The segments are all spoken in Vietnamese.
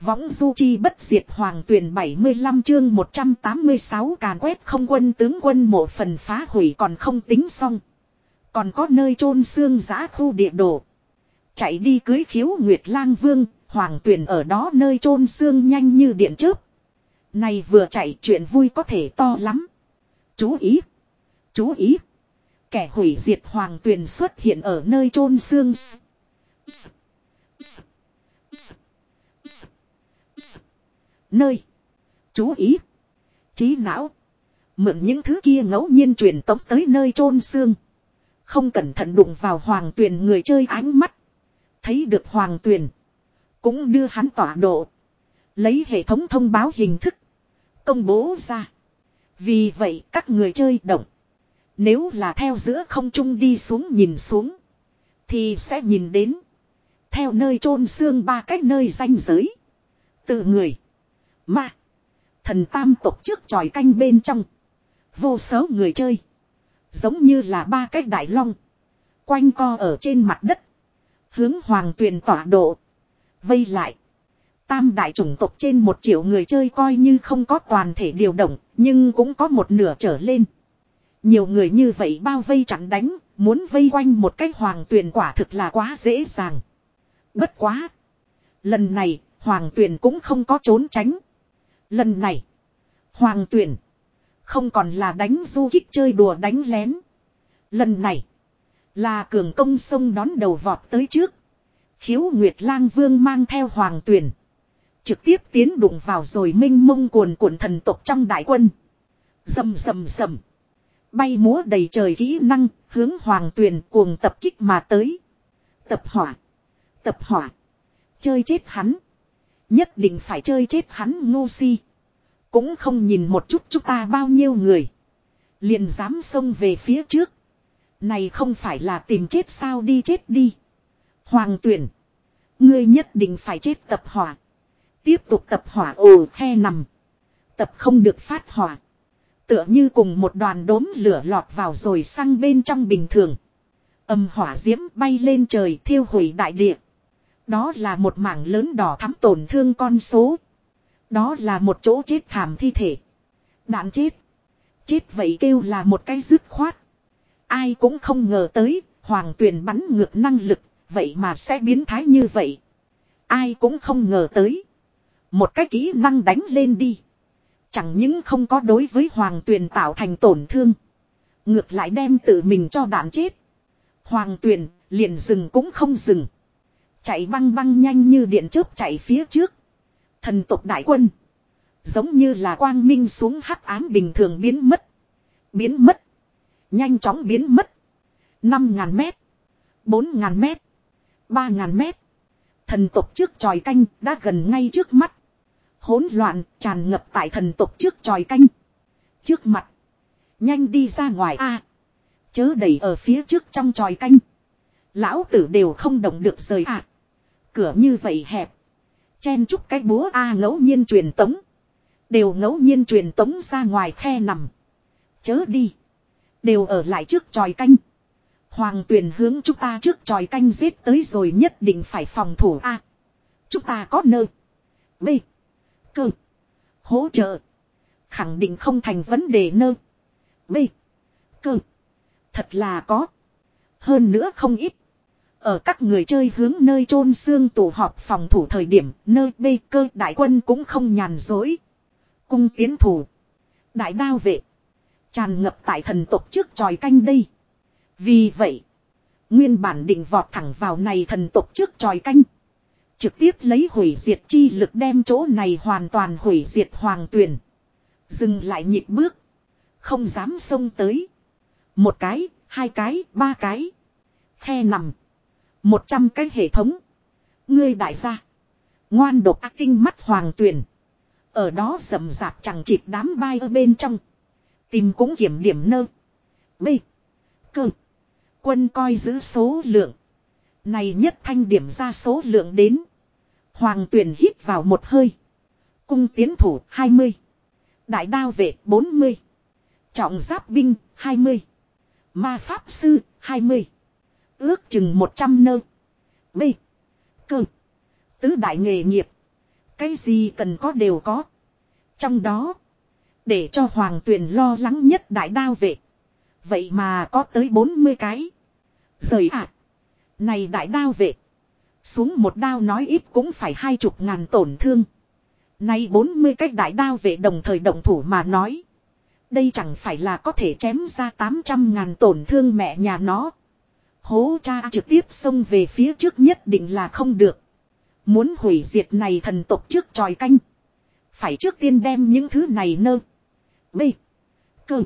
Võng du chi bất diệt hoàng tuyển 75 chương 186 càn quét không quân tướng quân một phần phá hủy còn không tính xong. Còn có nơi chôn xương giã khu địa đồ. Chạy đi cưới khiếu Nguyệt lang vương, hoàng tuyển ở đó nơi chôn xương nhanh như điện chớp. Này vừa chạy chuyện vui có thể to lắm. Chú ý! Chú ý! Kẻ hủy diệt hoàng tuyển xuất hiện ở nơi chôn xương. Nơi. Chú ý. Trí não. Mượn những thứ kia ngẫu nhiên truyền tống tới nơi chôn xương. Không cẩn thận đụng vào hoàng tuyền người chơi ánh mắt. Thấy được hoàng tuyền. Cũng đưa hắn tỏa độ. Lấy hệ thống thông báo hình thức. Công bố ra. Vì vậy các người chơi động. Nếu là theo giữa không trung đi xuống nhìn xuống. Thì sẽ nhìn đến. Theo nơi chôn xương ba cách nơi danh giới. Tự người. Ma. Thần tam tộc trước tròi canh bên trong. Vô số người chơi. Giống như là ba cái đại long. Quanh co ở trên mặt đất. Hướng hoàng tuyền tỏa độ. Vây lại. Tam đại chủng tộc trên một triệu người chơi coi như không có toàn thể điều động. Nhưng cũng có một nửa trở lên. Nhiều người như vậy bao vây chặn đánh. Muốn vây quanh một cái hoàng tuyền quả thực là quá dễ dàng. Bất quá. Lần này hoàng tuyền cũng không có trốn tránh. Lần này. Hoàng tuyển. Không còn là đánh du kích chơi đùa đánh lén. Lần này. Là cường công sông đón đầu vọt tới trước. Khiếu Nguyệt Lang Vương mang theo hoàng tuyển. Trực tiếp tiến đụng vào rồi minh mông cuồn cuộn thần tộc trong đại quân. Dầm dầm dầm. Bay múa đầy trời kỹ năng, hướng hoàng tuyển cuồng tập kích mà tới. Tập hỏa. Tập hỏa. Chơi chết hắn. Nhất định phải chơi chết hắn ngu si. Cũng không nhìn một chút chúng ta bao nhiêu người. Liền dám xông về phía trước. Này không phải là tìm chết sao đi chết đi. Hoàng tuyển. Ngươi nhất định phải chết tập hỏa. Tiếp tục tập hỏa ồ khe nằm. Tập không được phát hỏa. Tựa như cùng một đoàn đốm lửa lọt vào rồi sang bên trong bình thường. Âm hỏa diễm bay lên trời thiêu hủy đại địa. Đó là một mảng lớn đỏ thắm tổn thương con số. Đó là một chỗ chết thảm thi thể. Đạn chết. Chết vậy kêu là một cái dứt khoát. Ai cũng không ngờ tới, hoàng tuyền bắn ngược năng lực, vậy mà sẽ biến thái như vậy. Ai cũng không ngờ tới. Một cái kỹ năng đánh lên đi. Chẳng những không có đối với hoàng tuyền tạo thành tổn thương. Ngược lại đem tự mình cho đạn chết. Hoàng tuyền liền dừng cũng không dừng. Chạy băng băng nhanh như điện chớp chạy phía trước. Thần tộc đại quân. Giống như là quang minh xuống hắc ám bình thường biến mất. Biến mất. Nhanh chóng biến mất. 5.000 mét. 4.000 mét. 3.000 mét. Thần tộc trước tròi canh đã gần ngay trước mắt. Hỗn loạn tràn ngập tại thần tộc trước tròi canh. Trước mặt. Nhanh đi ra ngoài a Chớ đẩy ở phía trước trong tròi canh. Lão tử đều không động được rời ạ. À. Cửa như vậy hẹp. Chen chúc cái búa A ngẫu nhiên truyền tống. Đều ngẫu nhiên truyền tống ra ngoài khe nằm. Chớ đi. Đều ở lại trước tròi canh. Hoàng tuyển hướng chúng ta trước tròi canh giết tới rồi nhất định phải phòng thủ A. chúng ta có nơ. B. Cơ. Hỗ trợ. Khẳng định không thành vấn đề nơ. B. Cơ. Thật là có. Hơn nữa không ít. Ở các người chơi hướng nơi chôn xương tụ họp phòng thủ thời điểm, nơi bê cơ đại quân cũng không nhàn dối. Cung tiến thủ. Đại đao vệ. Tràn ngập tại thần tộc trước tròi canh đây. Vì vậy, nguyên bản định vọt thẳng vào này thần tộc trước tròi canh. Trực tiếp lấy hủy diệt chi lực đem chỗ này hoàn toàn hủy diệt hoàng tuyển. Dừng lại nhịp bước. Không dám xông tới. Một cái, hai cái, ba cái. Khe nằm. Một trăm cái hệ thống. Ngươi đại gia. Ngoan độc ác tinh mắt hoàng tuyển. Ở đó sầm rạp chẳng chịp đám bay ở bên trong. Tìm cũng kiểm điểm nơ. B. Cơ. Quân coi giữ số lượng. Này nhất thanh điểm ra số lượng đến. Hoàng tuyển hít vào một hơi. Cung tiến thủ 20. Đại đao vệ 40. Trọng giáp binh 20. Ma pháp sư 20. Ước chừng 100 nơ. B. Cơ. Tứ đại nghề nghiệp. Cái gì cần có đều có. Trong đó. Để cho hoàng tuyền lo lắng nhất đại đao vệ. Vậy mà có tới 40 cái. Rời ạ. À. Này đại đao vệ. Xuống một đao nói ít cũng phải hai chục ngàn tổn thương. Nay 40 cái đại đao vệ đồng thời động thủ mà nói. Đây chẳng phải là có thể chém ra 800 ngàn tổn thương mẹ nhà nó. Hố cha trực tiếp xông về phía trước nhất định là không được. Muốn hủy diệt này thần tộc trước tròi canh. Phải trước tiên đem những thứ này nơ. Bê. Cơ.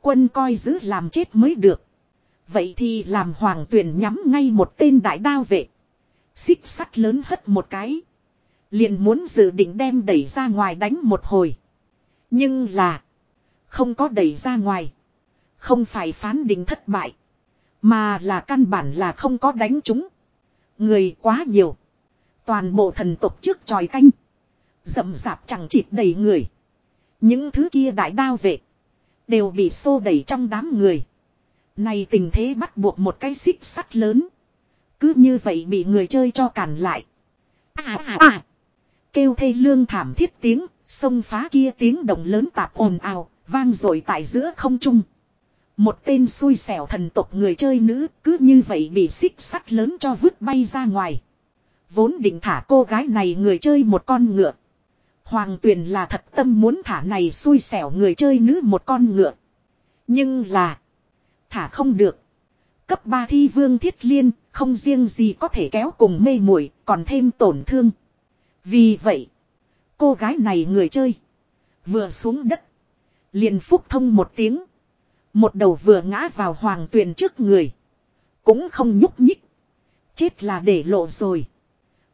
Quân coi giữ làm chết mới được. Vậy thì làm hoàng tuyển nhắm ngay một tên đại đao vệ. Xích sắt lớn hất một cái. Liền muốn dự định đem đẩy ra ngoài đánh một hồi. Nhưng là. Không có đẩy ra ngoài. Không phải phán định thất bại. Mà là căn bản là không có đánh chúng. Người quá nhiều. Toàn bộ thần tộc trước tròi canh. rậm rạp chẳng chịt đầy người. Những thứ kia đại đao vệ. Đều bị xô đẩy trong đám người. Này tình thế bắt buộc một cái xích sắt lớn. Cứ như vậy bị người chơi cho cản lại. À à à. Kêu thê lương thảm thiết tiếng, sông phá kia tiếng động lớn tạp ồn ào, vang rồi tại giữa không trung. Một tên xui xẻo thần tộc người chơi nữ cứ như vậy bị xích sắt lớn cho vứt bay ra ngoài. Vốn định thả cô gái này người chơi một con ngựa. Hoàng tuyền là thật tâm muốn thả này xui xẻo người chơi nữ một con ngựa. Nhưng là. Thả không được. Cấp 3 thi vương thiết liên, không riêng gì có thể kéo cùng mê muội, còn thêm tổn thương. Vì vậy. Cô gái này người chơi. Vừa xuống đất. Liền phúc thông một tiếng. Một đầu vừa ngã vào hoàng tuyền trước người. Cũng không nhúc nhích. Chết là để lộ rồi.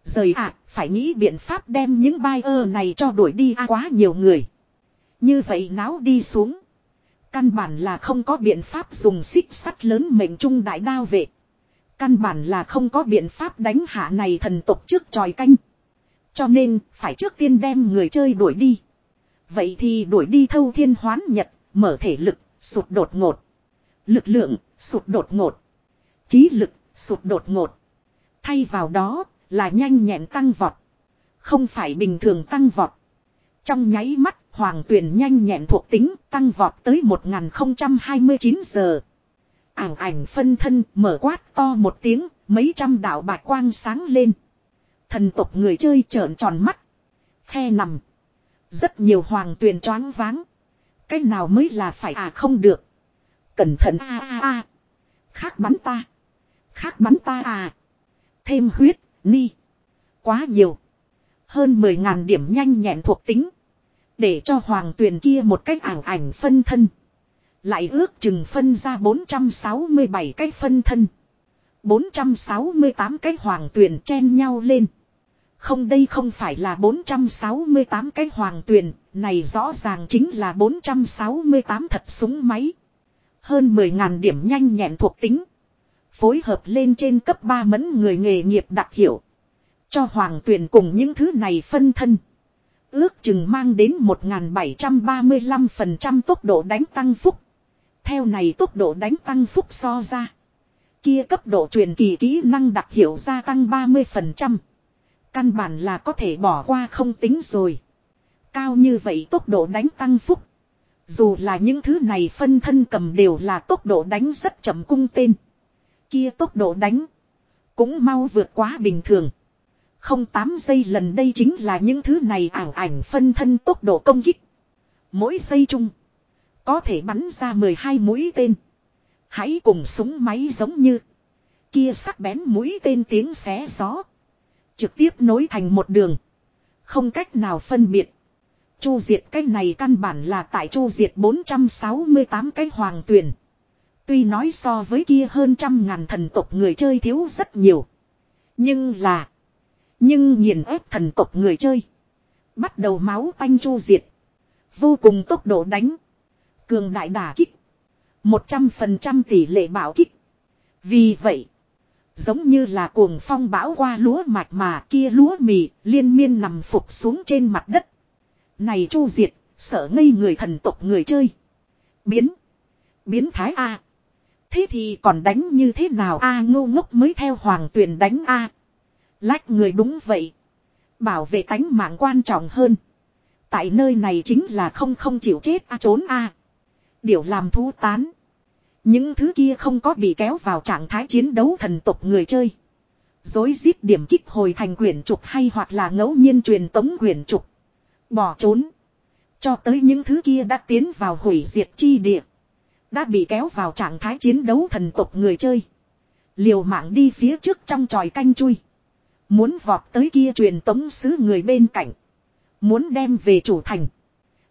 Rời ạ, phải nghĩ biện pháp đem những bai ơ này cho đuổi đi à, quá nhiều người. Như vậy náo đi xuống. Căn bản là không có biện pháp dùng xích sắt lớn mệnh trung đại đao vệ. Căn bản là không có biện pháp đánh hạ này thần tộc trước tròi canh. Cho nên, phải trước tiên đem người chơi đuổi đi. Vậy thì đuổi đi thâu thiên hoán nhật, mở thể lực, sụt đột ngột. Lực lượng, sụt đột ngột. Trí lực, sụt đột ngột. Thay vào đó, là nhanh nhẹn tăng vọt. Không phải bình thường tăng vọt. Trong nháy mắt, hoàng tuyển nhanh nhẹn thuộc tính tăng vọt tới 1029 giờ. Ảng ảnh phân thân mở quát to một tiếng, mấy trăm đạo bạch quang sáng lên. Thần tộc người chơi trợn tròn mắt. Khe nằm. Rất nhiều hoàng tuyền choáng váng. Cái nào mới là phải à không được. Cẩn thận a a a. Khác bắn ta. Khác bắn ta à. Thêm huyết, ni. Quá nhiều. Hơn 10.000 điểm nhanh nhẹn thuộc tính. Để cho hoàng tuyền kia một cách ảnh ảnh phân thân. Lại ước chừng phân ra 467 cái phân thân. 468 cái hoàng tuyền chen nhau lên. Không đây không phải là 468 cái hoàng tuyền, này rõ ràng chính là 468 thật súng máy. Hơn 10.000 điểm nhanh nhẹn thuộc tính. Phối hợp lên trên cấp 3 mẫn người nghề nghiệp đặc hiệu. Cho hoàng tuyển cùng những thứ này phân thân. Ước chừng mang đến 1.735% tốc độ đánh tăng phúc. Theo này tốc độ đánh tăng phúc so ra. Kia cấp độ truyền kỳ kỹ năng đặc hiệu gia tăng 30%. Căn bản là có thể bỏ qua không tính rồi. Cao như vậy tốc độ đánh tăng phúc. Dù là những thứ này phân thân cầm đều là tốc độ đánh rất chậm cung tên. Kia tốc độ đánh. Cũng mau vượt quá bình thường. Không 8 giây lần đây chính là những thứ này ảo ảnh phân thân tốc độ công kích. Mỗi giây chung. Có thể bắn ra 12 mũi tên. Hãy cùng súng máy giống như. Kia sắc bén mũi tên tiếng xé gió. Trực tiếp nối thành một đường. Không cách nào phân biệt. Chu diệt cái này căn bản là tại chu diệt 468 cái hoàng tuyển. Tuy nói so với kia hơn trăm ngàn thần tộc người chơi thiếu rất nhiều. Nhưng là. Nhưng nghiền ép thần tộc người chơi. Bắt đầu máu tanh chu diệt. Vô cùng tốc độ đánh. Cường đại đả kích. 100% tỷ lệ bảo kích. Vì vậy. Giống như là cuồng phong bão qua lúa mạch mà kia lúa mì liên miên nằm phục xuống trên mặt đất. Này chu diệt, sợ ngây người thần tộc người chơi. Biến. Biến thái A. Thế thì còn đánh như thế nào A ngô ngốc mới theo hoàng tuyền đánh A. Lách người đúng vậy. Bảo vệ tánh mạng quan trọng hơn. Tại nơi này chính là không không chịu chết a trốn a. Điều làm thú tán. Những thứ kia không có bị kéo vào trạng thái chiến đấu thần tộc người chơi. Dối giết điểm kích hồi thành quyển trục hay hoặc là ngẫu nhiên truyền tống quyển trục. Bỏ trốn. Cho tới những thứ kia đã tiến vào hủy diệt chi địa. Đã bị kéo vào trạng thái chiến đấu thần tộc người chơi. Liều mạng đi phía trước trong tròi canh chui. Muốn vọt tới kia truyền tống sứ người bên cạnh. Muốn đem về chủ thành.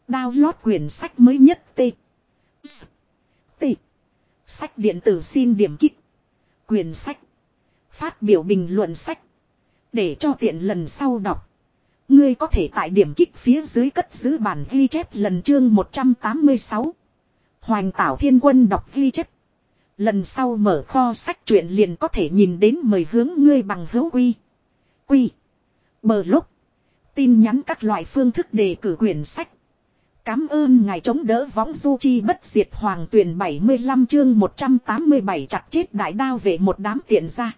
Download quyển sách mới nhất T. S. T. Sách điện tử xin điểm kích. Quyển sách. Phát biểu bình luận sách. Để cho tiện lần sau đọc. Ngươi có thể tại điểm kích phía dưới cất giữ bản ghi chép lần chương 186. Hoành tảo thiên quân đọc ghi chép. Lần sau mở kho sách truyện liền có thể nhìn đến mời hướng ngươi bằng hữu quy. Quy. Bờ lúc. Tin nhắn các loại phương thức đề cử quyển sách. Cám ơn ngài chống đỡ võng du chi bất diệt hoàng tuyển 75 chương 187 chặt chết đại đao về một đám tiện ra.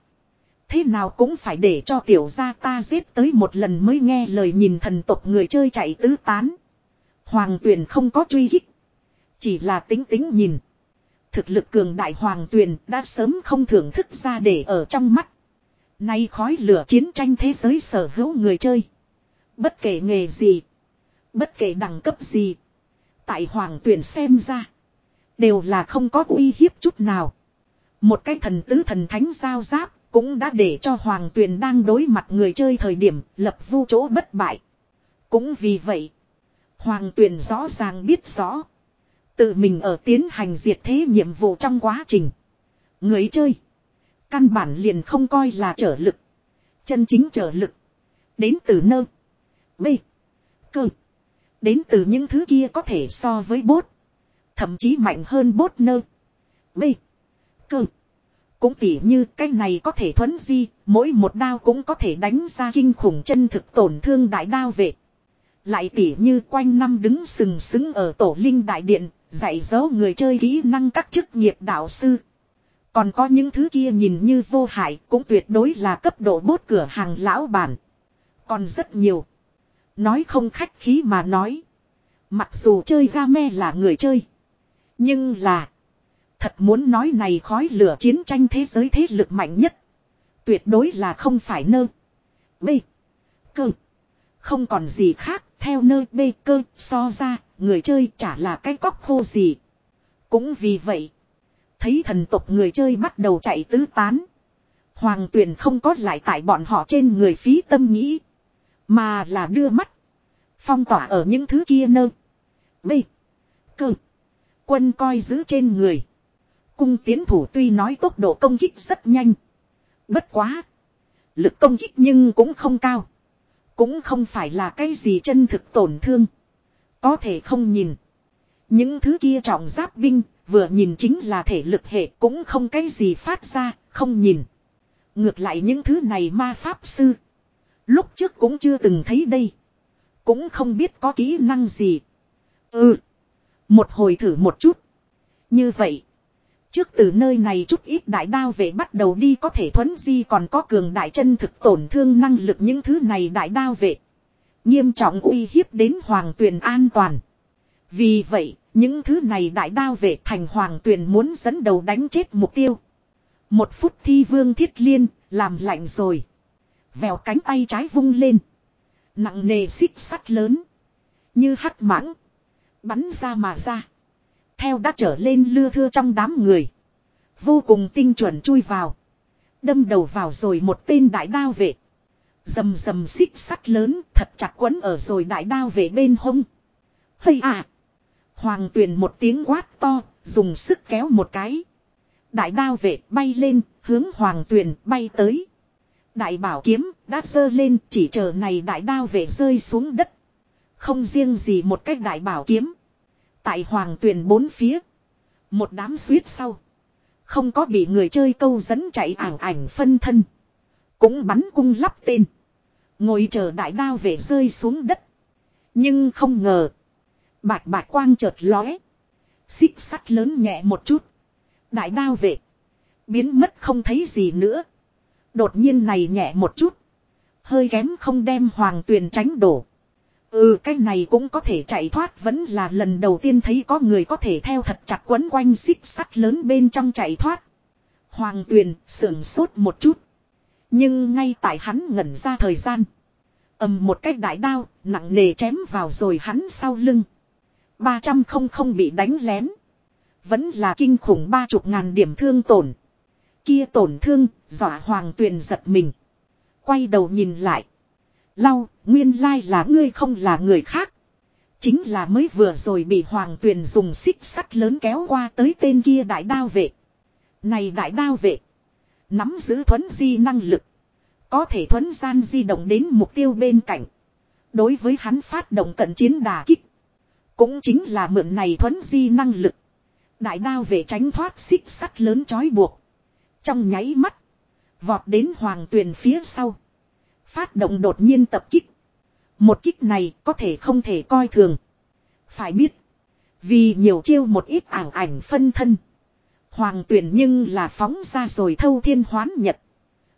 Thế nào cũng phải để cho tiểu gia ta giết tới một lần mới nghe lời nhìn thần tộc người chơi chạy tứ tán. Hoàng tuyền không có truy hích. Chỉ là tính tính nhìn. Thực lực cường đại hoàng tuyền đã sớm không thưởng thức ra để ở trong mắt. Nay khói lửa chiến tranh thế giới sở hữu người chơi. Bất kể nghề gì. Bất kể đẳng cấp gì. Tại hoàng tuyển xem ra. Đều là không có uy hiếp chút nào. Một cái thần tứ thần thánh giao giáp. Cũng đã để cho hoàng tuyền đang đối mặt người chơi thời điểm lập vu chỗ bất bại. Cũng vì vậy. Hoàng tuyền rõ ràng biết rõ. Tự mình ở tiến hành diệt thế nhiệm vụ trong quá trình. Người chơi. Căn bản liền không coi là trở lực. Chân chính trở lực. Đến từ nơ. B. Cơ. Đến từ những thứ kia có thể so với bốt. Thậm chí mạnh hơn bốt nơ. B. Cơ. Cũng tỉ như cái này có thể thuấn di, mỗi một đao cũng có thể đánh ra kinh khủng chân thực tổn thương đại đao vệ. Lại tỉ như quanh năm đứng sừng sững ở tổ linh đại điện, dạy dỗ người chơi kỹ năng các chức nghiệp đạo sư. Còn có những thứ kia nhìn như vô hại cũng tuyệt đối là cấp độ bốt cửa hàng lão bản. Còn rất nhiều. Nói không khách khí mà nói. Mặc dù chơi game là người chơi. Nhưng là. Thật muốn nói này khói lửa chiến tranh thế giới thế lực mạnh nhất. Tuyệt đối là không phải nơ. B. Cơ. Không còn gì khác. Theo nơ B cơ, so ra. Người chơi chả là cái cóc khô gì. Cũng vì vậy. Thấy thần tục người chơi bắt đầu chạy tứ tán. Hoàng tuyển không có lại tại bọn họ trên người phí tâm nghĩ. Mà là đưa mắt. Phong tỏa ở những thứ kia nơ. B. Cơ. Quân coi giữ trên người. Cung tiến thủ tuy nói tốc độ công kích rất nhanh. Bất quá. Lực công kích nhưng cũng không cao. Cũng không phải là cái gì chân thực tổn thương. Có thể không nhìn. Những thứ kia trọng giáp binh, vừa nhìn chính là thể lực hệ cũng không cái gì phát ra, không nhìn. Ngược lại những thứ này ma pháp sư. Lúc trước cũng chưa từng thấy đây. Cũng không biết có kỹ năng gì. Ừ. Một hồi thử một chút. Như vậy. Trước từ nơi này chút ít đại đao về bắt đầu đi có thể thuấn di còn có cường đại chân thực tổn thương năng lực những thứ này đại đao vệ. Nghiêm trọng uy hiếp đến hoàng tuyền an toàn. Vì vậy, những thứ này đại đao vệ thành hoàng tuyền muốn dẫn đầu đánh chết mục tiêu. Một phút thi vương thiết liên, làm lạnh rồi. Vèo cánh tay trái vung lên. Nặng nề xích sắt lớn. Như hắc mãng. Bắn ra mà ra. Theo đã trở lên lưa thưa trong đám người. Vô cùng tinh chuẩn chui vào. Đâm đầu vào rồi một tên đại đao vệ. Dầm dầm xích sắt lớn thật chặt quấn ở rồi đại đao vệ bên hông. Hây à! Hoàng tuyền một tiếng quát to, dùng sức kéo một cái. Đại đao vệ bay lên, hướng hoàng tuyền bay tới. Đại bảo kiếm đã dơ lên chỉ chờ này đại đao vệ rơi xuống đất. Không riêng gì một cách đại bảo kiếm. Tại hoàng tuyền bốn phía. Một đám suýt sau. Không có bị người chơi câu dẫn chạy ảng ảnh phân thân. Cũng bắn cung lắp tên. Ngồi chờ đại đao về rơi xuống đất. Nhưng không ngờ. Bạch bạch quang chợt lóe. Xích sắt lớn nhẹ một chút. Đại đao về. Biến mất không thấy gì nữa. Đột nhiên này nhẹ một chút. Hơi kém không đem hoàng tuyền tránh đổ. Ừ cái này cũng có thể chạy thoát vẫn là lần đầu tiên thấy có người có thể theo thật chặt quấn quanh xích sắt lớn bên trong chạy thoát. Hoàng tuyền sưởng sốt một chút. Nhưng ngay tại hắn ngẩn ra thời gian. ầm một cái đại đao nặng nề chém vào rồi hắn sau lưng. ba trăm không không bị đánh lén. Vẫn là kinh khủng ba chục ngàn điểm thương tổn. Kia tổn thương, dọa hoàng tuyền giật mình. Quay đầu nhìn lại. Lau, nguyên lai là ngươi không là người khác. Chính là mới vừa rồi bị hoàng tuyền dùng xích sắt lớn kéo qua tới tên kia đại đao vệ. Này đại đao vệ. Nắm giữ thuấn di năng lực. Có thể thuấn gian di động đến mục tiêu bên cạnh. Đối với hắn phát động cận chiến đà kích. Cũng chính là mượn này thuấn di năng lực. Đại đao vệ tránh thoát xích sắt lớn trói buộc. Trong nháy mắt. Vọt đến hoàng tuyền phía sau. Phát động đột nhiên tập kích. Một kích này có thể không thể coi thường. Phải biết. Vì nhiều chiêu một ít ảo ảnh phân thân. Hoàng tuyển nhưng là phóng ra rồi thâu thiên hoán nhật.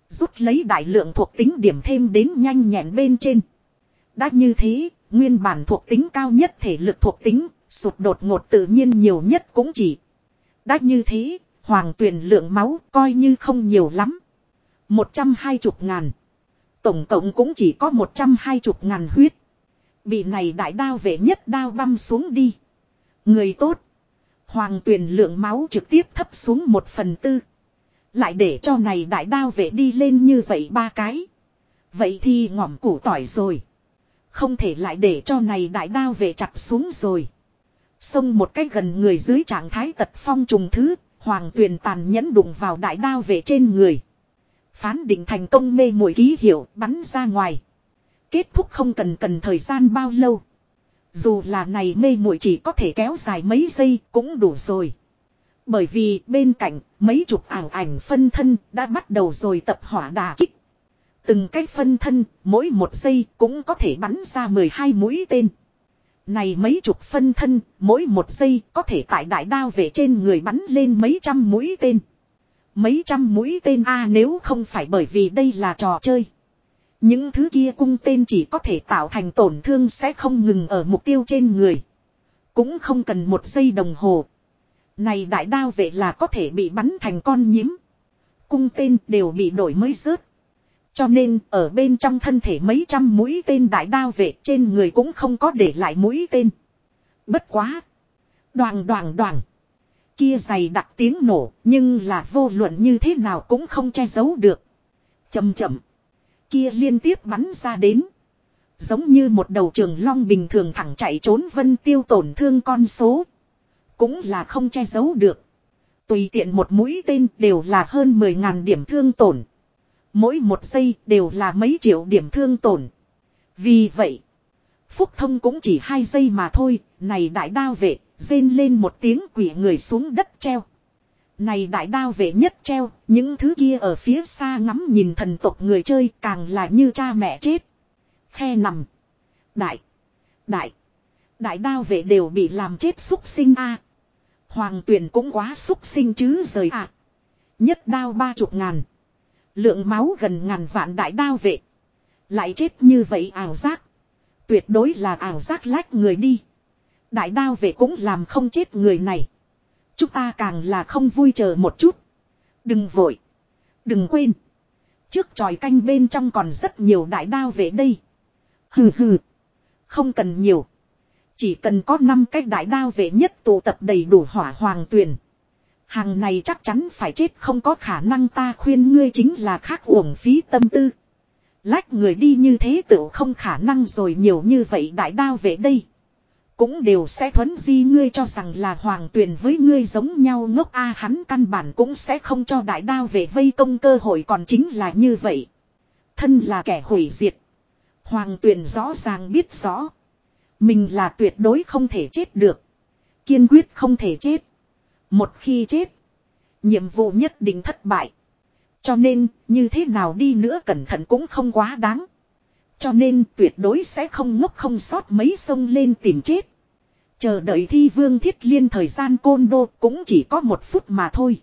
Rút lấy đại lượng thuộc tính điểm thêm đến nhanh nhẹn bên trên. Đã như thế, nguyên bản thuộc tính cao nhất thể lực thuộc tính, sụt đột ngột tự nhiên nhiều nhất cũng chỉ. Đã như thế, hoàng tuyển lượng máu coi như không nhiều lắm. Một trăm hai chục ngàn. Tổng cộng cũng chỉ có một trăm hai chục ngàn huyết. Bị này đại đao vệ nhất đao băm xuống đi. Người tốt. Hoàng tuyển lượng máu trực tiếp thấp xuống một phần tư. Lại để cho này đại đao vệ đi lên như vậy ba cái. Vậy thì ngỏm củ tỏi rồi. Không thể lại để cho này đại đao vệ chặt xuống rồi. Xông một cái gần người dưới trạng thái tật phong trùng thứ. Hoàng tuyền tàn nhẫn đụng vào đại đao vệ trên người. Phán định thành công mê mùi ký hiệu bắn ra ngoài. Kết thúc không cần cần thời gian bao lâu. Dù là này mê muội chỉ có thể kéo dài mấy giây cũng đủ rồi. Bởi vì bên cạnh mấy chục ảo ảnh phân thân đã bắt đầu rồi tập hỏa đà kích. Từng cái phân thân mỗi một giây cũng có thể bắn ra 12 mũi tên. Này mấy chục phân thân mỗi một giây có thể tại đại đao về trên người bắn lên mấy trăm mũi tên. Mấy trăm mũi tên A nếu không phải bởi vì đây là trò chơi. Những thứ kia cung tên chỉ có thể tạo thành tổn thương sẽ không ngừng ở mục tiêu trên người. Cũng không cần một giây đồng hồ. Này đại đao vệ là có thể bị bắn thành con nhím. Cung tên đều bị đổi mới rớt. Cho nên, ở bên trong thân thể mấy trăm mũi tên đại đao vệ trên người cũng không có để lại mũi tên. Bất quá. Đoàn đoàn đoàn. Kia dày đặc tiếng nổ nhưng là vô luận như thế nào cũng không che giấu được. Chầm chậm kia liên tiếp bắn ra đến. Giống như một đầu trường long bình thường thẳng chạy trốn vân tiêu tổn thương con số. Cũng là không che giấu được. Tùy tiện một mũi tên đều là hơn 10.000 điểm thương tổn. Mỗi một giây đều là mấy triệu điểm thương tổn. Vì vậy, Phúc Thông cũng chỉ hai giây mà thôi, này đại đao vệ, rên lên một tiếng quỷ người xuống đất treo. Này đại đao vệ nhất treo, những thứ kia ở phía xa ngắm nhìn thần tộc người chơi càng là như cha mẹ chết. Khe nằm. Đại. Đại. Đại đao vệ đều bị làm chết xúc sinh a Hoàng tuyển cũng quá xúc sinh chứ rời ạ. Nhất đao ba chục ngàn. Lượng máu gần ngàn vạn đại đao vệ. Lại chết như vậy ảo giác. Tuyệt đối là ảo giác lách người đi. Đại đao vệ cũng làm không chết người này. Chúng ta càng là không vui chờ một chút. Đừng vội. Đừng quên. Trước tròi canh bên trong còn rất nhiều đại đao về đây. Hừ hừ. Không cần nhiều. Chỉ cần có 5 cái đại đao vệ nhất tụ tập đầy đủ hỏa hoàng tuyển. Hàng này chắc chắn phải chết, không có khả năng ta khuyên ngươi chính là khác uổng phí tâm tư. Lách người đi như thế tự không khả năng rồi nhiều như vậy đại đao về đây. Cũng đều sẽ thuấn di ngươi cho rằng là hoàng tuyền với ngươi giống nhau ngốc a hắn căn bản cũng sẽ không cho đại đao về vây công cơ hội còn chính là như vậy. Thân là kẻ hủy diệt. Hoàng tuyền rõ ràng biết rõ. Mình là tuyệt đối không thể chết được. Kiên quyết không thể chết. Một khi chết. Nhiệm vụ nhất định thất bại. Cho nên, như thế nào đi nữa cẩn thận cũng không quá đáng. Cho nên tuyệt đối sẽ không ngốc không sót mấy sông lên tìm chết. Chờ đợi thi vương thiết liên thời gian côn đô cũng chỉ có một phút mà thôi.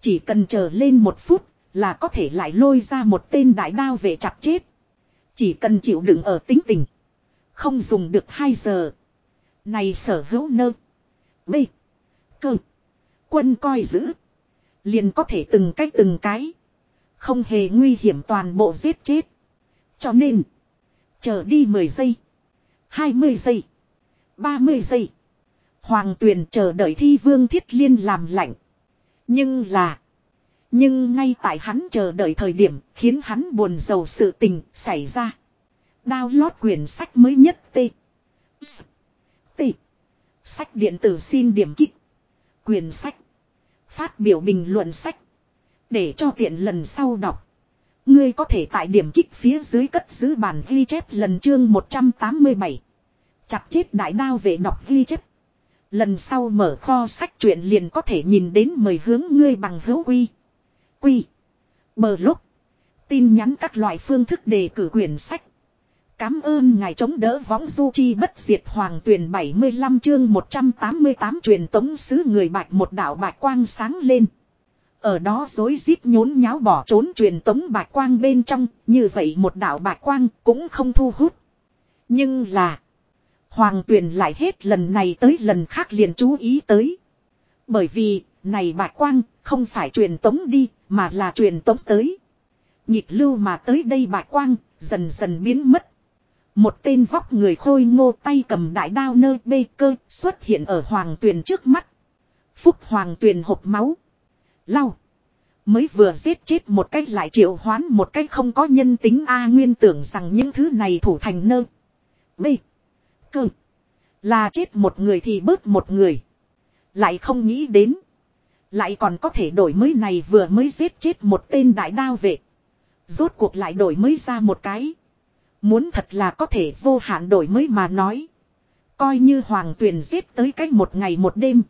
Chỉ cần chờ lên một phút là có thể lại lôi ra một tên đại đao về chặt chết. Chỉ cần chịu đựng ở tính tình. Không dùng được 2 giờ. Này sở hữu nơ. B. Cơ. Quân coi giữ. Liền có thể từng cái từng cái. Không hề nguy hiểm toàn bộ giết chết. Cho nên. Chờ đi 10 giây. 20 giây. 30 giây. Hoàng tuyền chờ đợi thi vương thiết liên làm lạnh. Nhưng là. Nhưng ngay tại hắn chờ đợi thời điểm khiến hắn buồn giàu sự tình xảy ra. Download quyển sách mới nhất T. T. Sách điện tử xin điểm kích. Quyển sách. Phát biểu bình luận sách. Để cho tiện lần sau đọc. Ngươi có thể tại điểm kích phía dưới cất giữ bản ghi chép lần chương 187. Chặt chết đại đao về đọc ghi chép. Lần sau mở kho sách truyện liền có thể nhìn đến mời hướng ngươi bằng hữu quy. Quy. Bờ lúc. Tin nhắn các loại phương thức đề cử quyển sách. Cám ơn ngài chống đỡ võng du chi bất diệt hoàng tuyển 75 chương 188 truyền tống sứ người bạch một đạo bạch quang sáng lên. Ở đó dối rít nhốn nháo bỏ trốn truyền tống bạch quang bên trong, như vậy một đạo bạch quang cũng không thu hút. Nhưng là, hoàng tuyền lại hết lần này tới lần khác liền chú ý tới. Bởi vì, này bạch quang không phải truyền tống đi, mà là truyền tống tới. Nhịp lưu mà tới đây bạch quang, dần dần biến mất. Một tên vóc người khôi ngô tay cầm đại đao nơi bê cơ xuất hiện ở hoàng tuyền trước mắt. Phúc hoàng tuyền hộp máu. Lau. Mới vừa giết chết một cách lại triệu hoán một cách không có nhân tính A nguyên tưởng rằng những thứ này thủ thành nơ. B. Cơ. Là chết một người thì bớt một người. Lại không nghĩ đến. Lại còn có thể đổi mới này vừa mới giết chết một tên đại đao vệ. Rốt cuộc lại đổi mới ra một cái. Muốn thật là có thể vô hạn đổi mới mà nói. Coi như hoàng tuyền giết tới cách một ngày một đêm.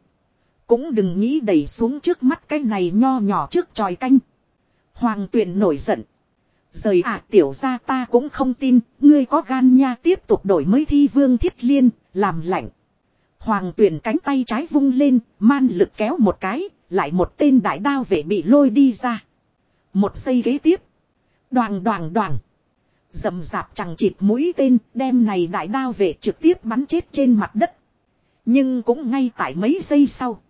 Cũng đừng nghĩ đẩy xuống trước mắt cái này nho nhỏ trước tròi canh. Hoàng tuyền nổi giận. Rời ạ tiểu ra ta cũng không tin, ngươi có gan nha tiếp tục đổi mới thi vương thiết liên, làm lạnh. Hoàng tuyển cánh tay trái vung lên, man lực kéo một cái, lại một tên đại đao vệ bị lôi đi ra. Một giây ghế tiếp. Đoàn đoàn đoàn. Dầm dạp chẳng chịt mũi tên đem này đại đao về trực tiếp bắn chết trên mặt đất. Nhưng cũng ngay tại mấy giây sau.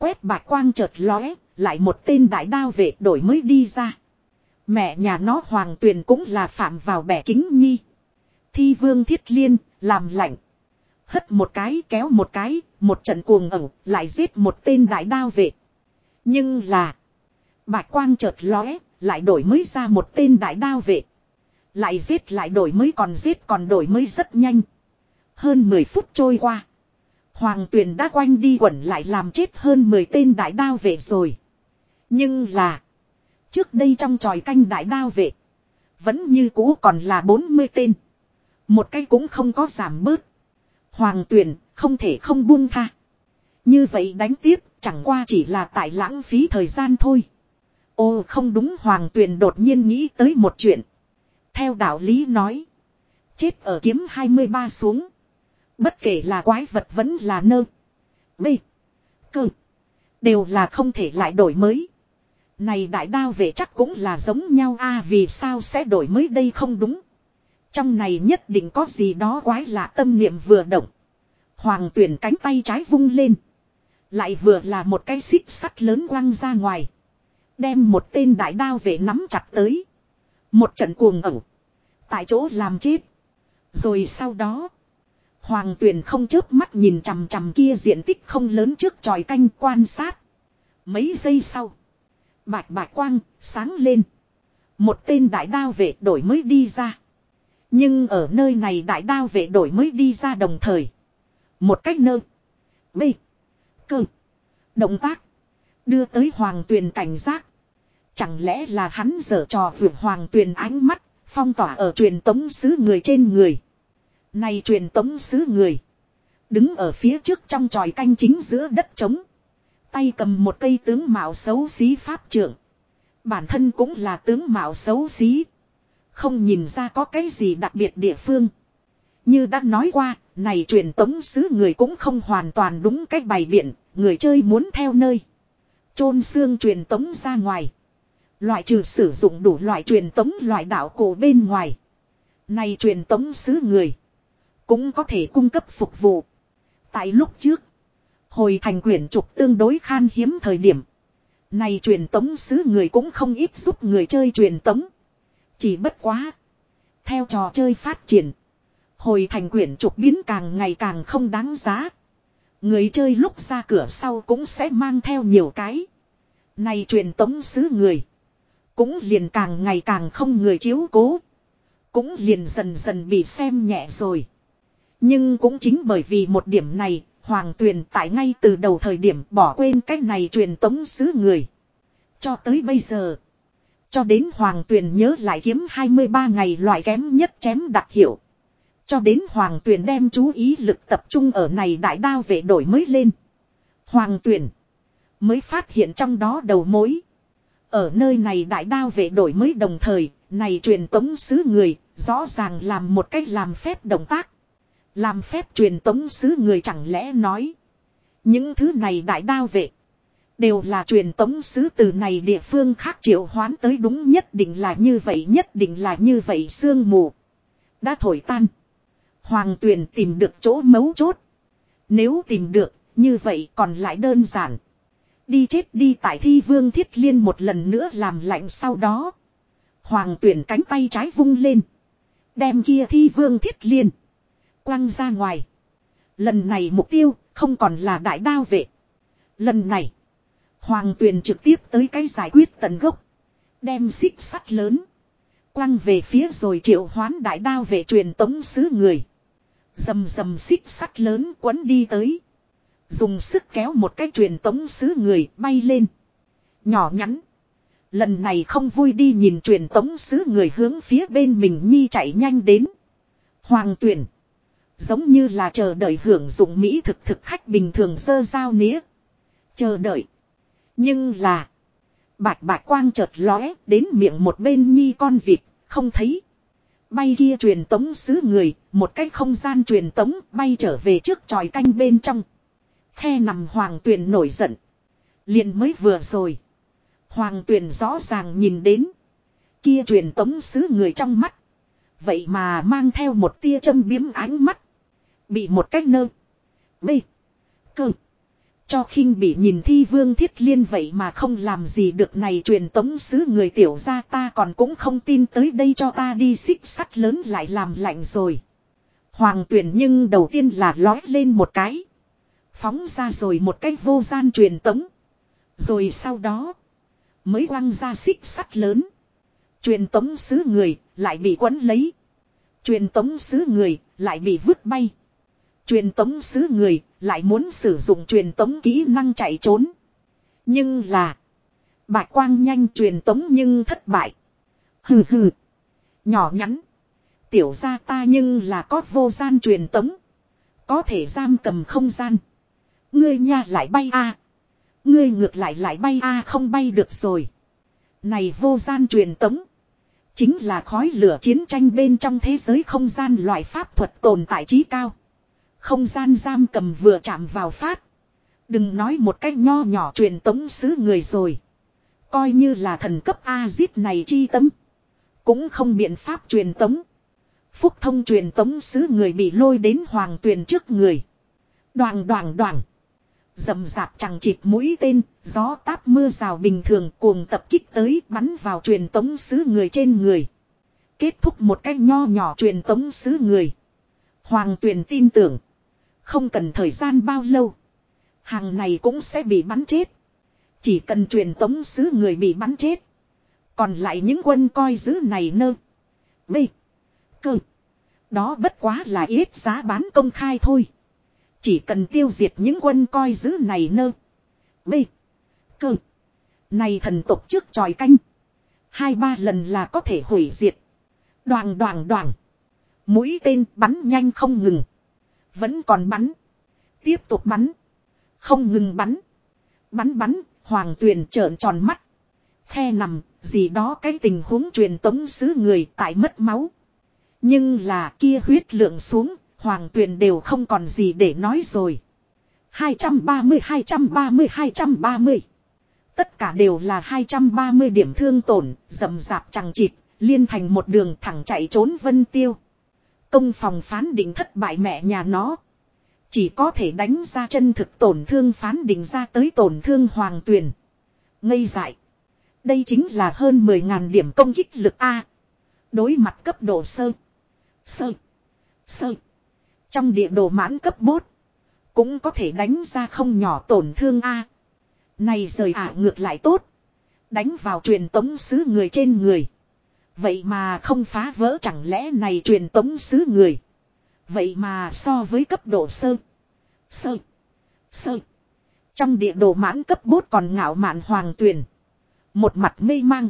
Quét bạc quang chợt lóe, lại một tên đại đao vệ đổi mới đi ra. Mẹ nhà nó hoàng tuyền cũng là phạm vào bẻ kính nhi. Thi vương thiết liên, làm lạnh. Hất một cái kéo một cái, một trận cuồng ẩu, lại giết một tên đại đao vệ. Nhưng là. Bạch quang chợt lóe, lại đổi mới ra một tên đại đao vệ. Lại giết lại đổi mới còn giết còn đổi mới rất nhanh. Hơn 10 phút trôi qua. Hoàng tuyền đã quanh đi quẩn lại làm chết hơn 10 tên đại đao vệ rồi. Nhưng là. Trước đây trong tròi canh đại đao vệ. Vẫn như cũ còn là 40 tên. Một cái cũng không có giảm bớt. Hoàng tuyền không thể không buông tha. Như vậy đánh tiếp, chẳng qua chỉ là tại lãng phí thời gian thôi. Ô, không đúng, Hoàng tuyền đột nhiên nghĩ tới một chuyện. Theo đạo lý nói. Chết ở kiếm 23 xuống. Bất kể là quái vật vẫn là nơ. B. Cơ. Đều là không thể lại đổi mới. Này đại đao về chắc cũng là giống nhau a, vì sao sẽ đổi mới đây không đúng. Trong này nhất định có gì đó quái lạ tâm niệm vừa động. Hoàng tuyển cánh tay trái vung lên. Lại vừa là một cái xích sắt lớn quăng ra ngoài. Đem một tên đại đao vệ nắm chặt tới. Một trận cuồng ẩu. Tại chỗ làm chết. Rồi sau đó. Hoàng tuyền không chớp mắt nhìn chằm chằm kia diện tích không lớn trước tròi canh quan sát. Mấy giây sau. Bạch bạch quang sáng lên. Một tên đại đao vệ đổi mới đi ra. Nhưng ở nơi này đại đao vệ đổi mới đi ra đồng thời. Một cách nơ. B. Cơ. Động tác. Đưa tới hoàng tuyền cảnh giác. Chẳng lẽ là hắn dở trò vượt hoàng tuyền ánh mắt, phong tỏa ở truyền tống sứ người trên người. Này truyền tống sứ người. Đứng ở phía trước trong tròi canh chính giữa đất trống. Tay cầm một cây tướng mạo xấu xí pháp trưởng. Bản thân cũng là tướng mạo xấu xí. Không nhìn ra có cái gì đặc biệt địa phương. Như đã nói qua, này truyền tống sứ người cũng không hoàn toàn đúng cách bày biện, người chơi muốn theo nơi. chôn xương truyền tống ra ngoài. Loại trừ sử dụng đủ loại truyền tống loại đạo cổ bên ngoài. Này truyền tống sứ người. Cũng có thể cung cấp phục vụ. Tại lúc trước. Hồi thành quyển trục tương đối khan hiếm thời điểm. Này truyền tống sứ người cũng không ít giúp người chơi truyền tống. Chỉ bất quá. Theo trò chơi phát triển. Hồi thành quyển trục biến càng ngày càng không đáng giá. Người chơi lúc ra cửa sau cũng sẽ mang theo nhiều cái. Này truyền tống sứ người. Cũng liền càng ngày càng không người chiếu cố. Cũng liền dần dần bị xem nhẹ rồi. Nhưng cũng chính bởi vì một điểm này, Hoàng Tuyền tại ngay từ đầu thời điểm bỏ quên cách này truyền tống sứ người. Cho tới bây giờ. Cho đến Hoàng Tuyền nhớ lại kiếm 23 ngày loại kém nhất chém đặc hiệu. Cho đến Hoàng Tuyền đem chú ý lực tập trung ở này đại đao vệ đổi mới lên. Hoàng Tuyền mới phát hiện trong đó đầu mối. Ở nơi này đại đao vệ đổi mới đồng thời, này truyền tống sứ người, rõ ràng làm một cách làm phép động tác. Làm phép truyền tống sứ người chẳng lẽ nói. Những thứ này đại đao vệ. Đều là truyền tống sứ từ này địa phương khác triệu hoán tới đúng nhất định là như vậy nhất định là như vậy sương mù. Đã thổi tan. Hoàng tuyền tìm được chỗ mấu chốt. Nếu tìm được, như vậy còn lại đơn giản. Đi chết đi tại thi vương thiết liên một lần nữa làm lạnh sau đó. Hoàng tuyển cánh tay trái vung lên. Đem kia thi vương thiết liên. Quăng ra ngoài. Lần này mục tiêu không còn là đại đao vệ. Lần này. Hoàng tuyền trực tiếp tới cái giải quyết tận gốc. Đem xích sắt lớn. Quăng về phía rồi triệu hoán đại đao vệ truyền tống sứ người. Dầm dầm xích sắt lớn quấn đi tới. Dùng sức kéo một cái truyền tống sứ người bay lên. Nhỏ nhắn. Lần này không vui đi nhìn truyền tống sứ người hướng phía bên mình nhi chạy nhanh đến. Hoàng tuyển. Giống như là chờ đợi hưởng dụng Mỹ thực thực khách bình thường sơ giao nĩa. Chờ đợi. Nhưng là. Bạch bạch quang chợt lóe đến miệng một bên nhi con vịt. Không thấy. Bay kia truyền tống sứ người. Một cái không gian truyền tống bay trở về trước tròi canh bên trong. Khe nằm hoàng tuyền nổi giận. liền mới vừa rồi. Hoàng tuyền rõ ràng nhìn đến. Kia truyền tống sứ người trong mắt. Vậy mà mang theo một tia châm biếm ánh mắt. Bị một cách nơ. Bê. Cơ. Cho khinh bị nhìn thi vương thiết liên vậy mà không làm gì được này truyền tống sứ người tiểu ra ta còn cũng không tin tới đây cho ta đi xích sắt lớn lại làm lạnh rồi. Hoàng tuyển nhưng đầu tiên là lói lên một cái. Phóng ra rồi một cách vô gian truyền tống. Rồi sau đó. Mới quăng ra xích sắt lớn. Truyền tống sứ người lại bị quấn lấy. Truyền tống sứ người lại bị vứt bay. Truyền tống sứ người, lại muốn sử dụng truyền tống kỹ năng chạy trốn. Nhưng là. Bạch quang nhanh truyền tống nhưng thất bại. Hừ hừ. Nhỏ nhắn. Tiểu ra ta nhưng là có vô gian truyền tống. Có thể giam cầm không gian. Ngươi nha lại bay a, Ngươi ngược lại lại bay a không bay được rồi. Này vô gian truyền tống. Chính là khói lửa chiến tranh bên trong thế giới không gian loại pháp thuật tồn tại trí cao. Không gian giam cầm vừa chạm vào phát. Đừng nói một cách nho nhỏ truyền tống xứ người rồi. Coi như là thần cấp A-zip này chi tấm. Cũng không biện pháp truyền tống. Phúc thông truyền tống xứ người bị lôi đến hoàng tuyền trước người. Đoàn đoàn đoàn. Dầm dạp chẳng chịp mũi tên, gió táp mưa rào bình thường cuồng tập kích tới bắn vào truyền tống xứ người trên người. Kết thúc một cách nho nhỏ truyền tống xứ người. Hoàng tuyền tin tưởng. Không cần thời gian bao lâu. Hàng này cũng sẽ bị bắn chết. Chỉ cần truyền tống sứ người bị bắn chết. Còn lại những quân coi giữ này nơ. B. Cơ. Đó bất quá là ít giá bán công khai thôi. Chỉ cần tiêu diệt những quân coi giữ này nơ. B. Cơ. Này thần tục trước tròi canh. Hai ba lần là có thể hủy diệt. Đoàn đoàn đoàn. Mũi tên bắn nhanh không ngừng. Vẫn còn bắn. Tiếp tục bắn. Không ngừng bắn. Bắn bắn, hoàng tuyền trợn tròn mắt. Khe nằm, gì đó cái tình huống truyền tống xứ người tại mất máu. Nhưng là kia huyết lượng xuống, hoàng tuyền đều không còn gì để nói rồi. 230, 230, 230. Tất cả đều là 230 điểm thương tổn, rầm rạp chẳng chịt, Liên thành một đường thẳng chạy trốn vân tiêu. Công phòng phán định thất bại mẹ nhà nó. Chỉ có thể đánh ra chân thực tổn thương phán định ra tới tổn thương hoàng tuyền. Ngây dại. Đây chính là hơn 10.000 điểm công kích lực A. Đối mặt cấp độ sơ. Sơ. Sơ. Trong địa đồ mãn cấp bốt. Cũng có thể đánh ra không nhỏ tổn thương A. Này rời ả ngược lại tốt. Đánh vào truyền tống sứ người trên người. Vậy mà không phá vỡ chẳng lẽ này truyền tống sứ người. Vậy mà so với cấp độ sơ. Sơ. Sơ. Trong địa đồ mãn cấp bốt còn ngạo mạn hoàng tuyền. Một mặt mê mang.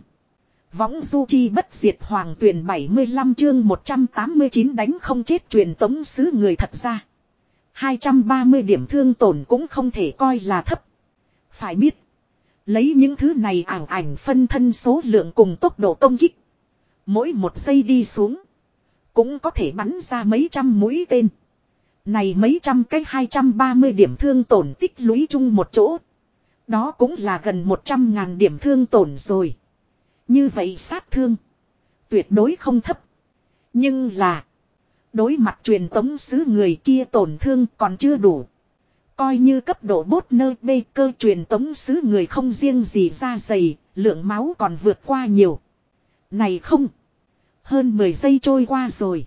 Võng du chi bất diệt hoàng tuyển 75 chương 189 đánh không chết truyền tống sứ người thật ra. 230 điểm thương tổn cũng không thể coi là thấp. Phải biết. Lấy những thứ này ảnh ảnh phân thân số lượng cùng tốc độ công kích. Mỗi một giây đi xuống. Cũng có thể bắn ra mấy trăm mũi tên. Này mấy trăm cái 230 điểm thương tổn tích lũy chung một chỗ. Đó cũng là gần 100 ngàn điểm thương tổn rồi. Như vậy sát thương. Tuyệt đối không thấp. Nhưng là. Đối mặt truyền tống sứ người kia tổn thương còn chưa đủ. Coi như cấp độ bốt nơi bê cơ truyền tống sứ người không riêng gì ra dày, lượng máu còn vượt qua nhiều. Này không. Hơn 10 giây trôi qua rồi.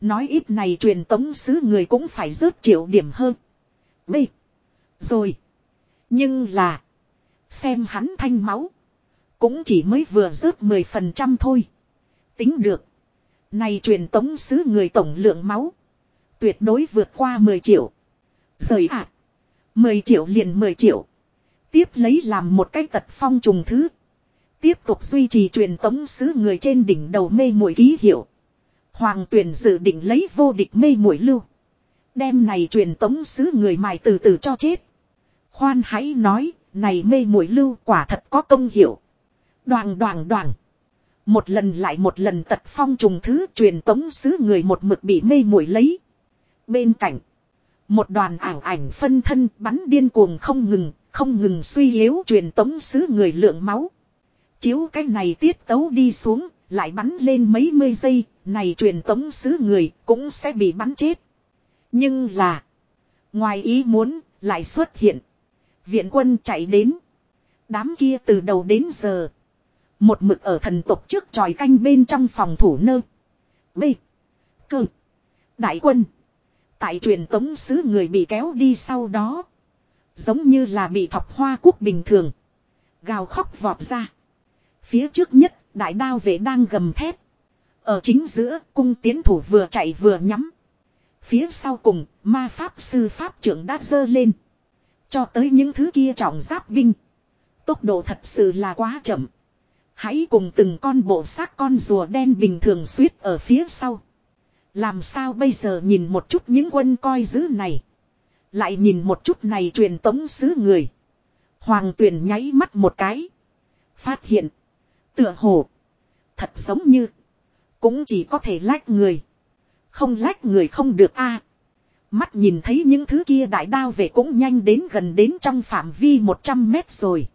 Nói ít này truyền tống sứ người cũng phải rớt triệu điểm hơn. B. Rồi. Nhưng là. Xem hắn thanh máu. Cũng chỉ mới vừa rớt 10% thôi. Tính được. Này truyền tống sứ người tổng lượng máu. Tuyệt đối vượt qua 10 triệu. Rời ạ. À, 10 triệu liền 10 triệu. Tiếp lấy làm một cái tật phong trùng thứ. Tiếp tục duy trì truyền tống sứ người trên đỉnh đầu mê muội ký hiệu. Hoàng tuyển dự định lấy vô địch mê muội lưu. Đem này truyền tống sứ người mài từ từ cho chết. Khoan hãy nói, này mê muội lưu quả thật có công hiệu. Đoàn đoàn đoàn. Một lần lại một lần tật phong trùng thứ truyền tống sứ người một mực bị mê muội lấy. Bên cạnh. Một đoàn ảnh ảnh phân thân bắn điên cuồng không ngừng, không ngừng suy yếu truyền tống sứ người lượng máu. Chiếu cái này tiết tấu đi xuống, lại bắn lên mấy mươi giây, này truyền tống sứ người cũng sẽ bị bắn chết. Nhưng là, ngoài ý muốn, lại xuất hiện. Viện quân chạy đến. Đám kia từ đầu đến giờ. Một mực ở thần tục trước tròi canh bên trong phòng thủ nơ. B. Cơ. Đại quân. Tại truyền tống sứ người bị kéo đi sau đó. Giống như là bị thọc hoa quốc bình thường. Gào khóc vọt ra. Phía trước nhất, đại đao vệ đang gầm thép. Ở chính giữa, cung tiến thủ vừa chạy vừa nhắm. Phía sau cùng, ma pháp sư pháp trưởng đã dơ lên. Cho tới những thứ kia trọng giáp binh. Tốc độ thật sự là quá chậm. Hãy cùng từng con bộ xác con rùa đen bình thường suýt ở phía sau. Làm sao bây giờ nhìn một chút những quân coi giữ này. Lại nhìn một chút này truyền tống sứ người. Hoàng tuyển nháy mắt một cái. Phát hiện. Tựa hồ. Thật giống như. Cũng chỉ có thể lách người. Không lách người không được a Mắt nhìn thấy những thứ kia đại đao về cũng nhanh đến gần đến trong phạm vi 100 mét rồi.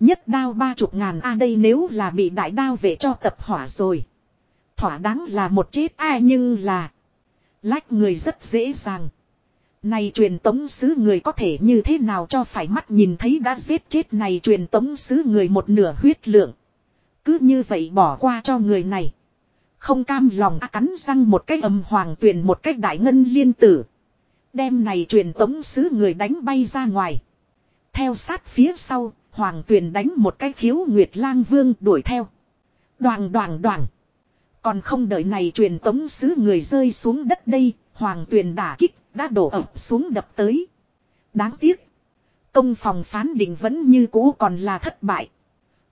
Nhất đao ba chục ngàn a đây nếu là bị đại đao về cho tập hỏa rồi. Thỏa đáng là một chết ai nhưng là. Lách người rất dễ dàng. Này truyền tống sứ người có thể như thế nào cho phải mắt nhìn thấy đã giết chết này truyền tống sứ người một nửa huyết lượng. Cứ như vậy bỏ qua cho người này. Không cam lòng à cắn răng một cái âm hoàng tuyển một cách đại ngân liên tử. Đem này truyền tống sứ người đánh bay ra ngoài. Theo sát phía sau, hoàng tuyền đánh một cái khiếu nguyệt lang vương đuổi theo. Đoàn đoàn đoàn. Còn không đợi này truyền tống sứ người rơi xuống đất đây, hoàng tuyền đả kích, đã đổ ập xuống đập tới. Đáng tiếc. Công phòng phán định vẫn như cũ còn là thất bại.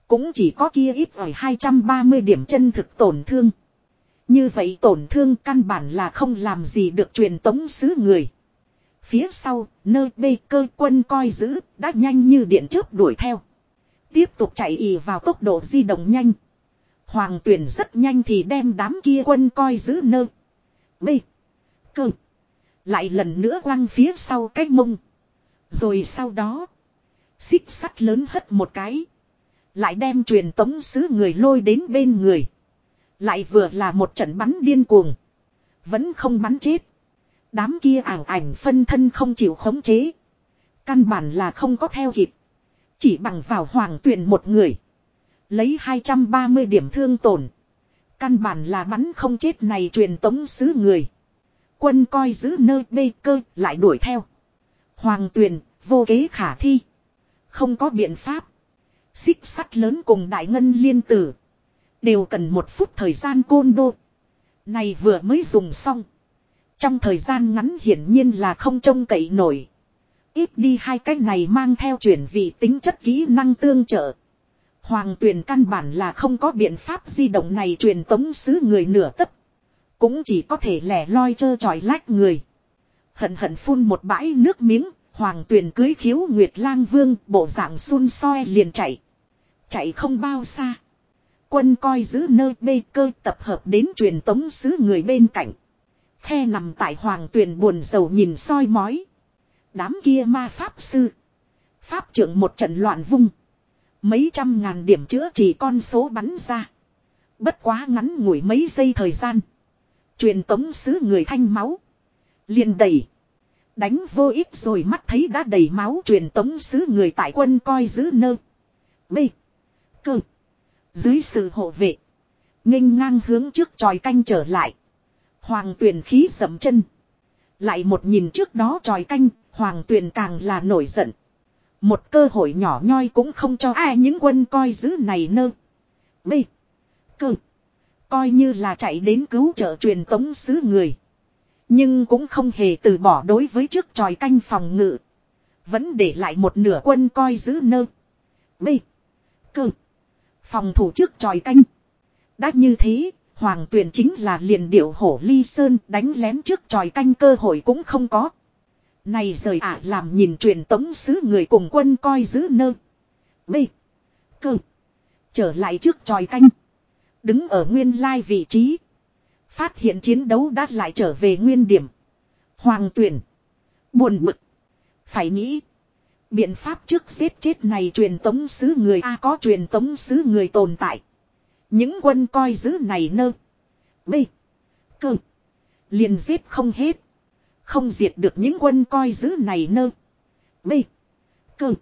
Cũng chỉ có kia ít ỏi 230 điểm chân thực tổn thương. Như vậy tổn thương căn bản là không làm gì được truyền tống sứ người. Phía sau, nơi bê cơ quân coi giữ, đã nhanh như điện chớp đuổi theo. Tiếp tục chạy ì vào tốc độ di động nhanh. Hoàng tuyển rất nhanh thì đem đám kia quân coi giữ nơ. Bê. Cơ. Lại lần nữa quăng phía sau cái mông. Rồi sau đó. Xích sắt lớn hất một cái. Lại đem truyền tống sứ người lôi đến bên người. Lại vừa là một trận bắn điên cuồng. Vẫn không bắn chết. Đám kia ảng ảnh phân thân không chịu khống chế. Căn bản là không có theo kịp. Chỉ bằng vào hoàng tuyển một người. Lấy 230 điểm thương tổn. Căn bản là bắn không chết này truyền tống sứ người. Quân coi giữ nơi bê cơ lại đuổi theo. Hoàng tuyền vô kế khả thi. Không có biện pháp. Xích sắt lớn cùng đại ngân liên tử. Đều cần một phút thời gian côn đô. Này vừa mới dùng xong. Trong thời gian ngắn hiển nhiên là không trông cậy nổi. Ít đi hai cái này mang theo chuyển vị tính chất kỹ năng tương trợ. Hoàng tuyển căn bản là không có biện pháp di động này truyền tống xứ người nửa tất, Cũng chỉ có thể lẻ loi chơ tròi lách người. Hận hận phun một bãi nước miếng, hoàng tuyển cưới khiếu Nguyệt lang vương, bộ dạng xun soi liền chạy. Chạy không bao xa. Quân coi giữ nơi bê cơ tập hợp đến truyền tống sứ người bên cạnh. Khe nằm tại hoàng tuyển buồn rầu nhìn soi mói. Đám kia ma pháp sư. Pháp trưởng một trận loạn vung. Mấy trăm ngàn điểm chữa chỉ con số bắn ra. Bất quá ngắn ngủi mấy giây thời gian. Truyền tống sứ người thanh máu. liền đầy. Đánh vô ích rồi mắt thấy đã đầy máu truyền tống sứ người tại quân coi giữ nơ. B. Cơ. Dưới sự hộ vệ. nghênh ngang hướng trước tròi canh trở lại. Hoàng tuyển khí dậm chân. Lại một nhìn trước đó tròi canh, hoàng tuyển càng là nổi giận. Một cơ hội nhỏ nhoi cũng không cho ai những quân coi giữ này nơ. B. Cơ. Coi như là chạy đến cứu trợ truyền tống sứ người. Nhưng cũng không hề từ bỏ đối với trước tròi canh phòng ngự. Vẫn để lại một nửa quân coi giữ nơ. B. Cơ. Phòng thủ trước tròi canh. Đã như thế, hoàng tuyển chính là liền điệu hổ ly sơn đánh lén trước tròi canh cơ hội cũng không có. Này rời ả làm nhìn truyền tống sứ người cùng quân coi giữ nơ. B. Cơ. Trở lại trước tròi canh. Đứng ở nguyên lai vị trí. Phát hiện chiến đấu đã lại trở về nguyên điểm. Hoàng tuyển. Buồn bực. Phải nghĩ. Biện pháp trước giết chết này truyền tống sứ người A có truyền tống sứ người tồn tại. Những quân coi giữ này nơ. B. Cơ. Liền giết không hết. Không diệt được những quân coi giữ này nơ. B. Cơ.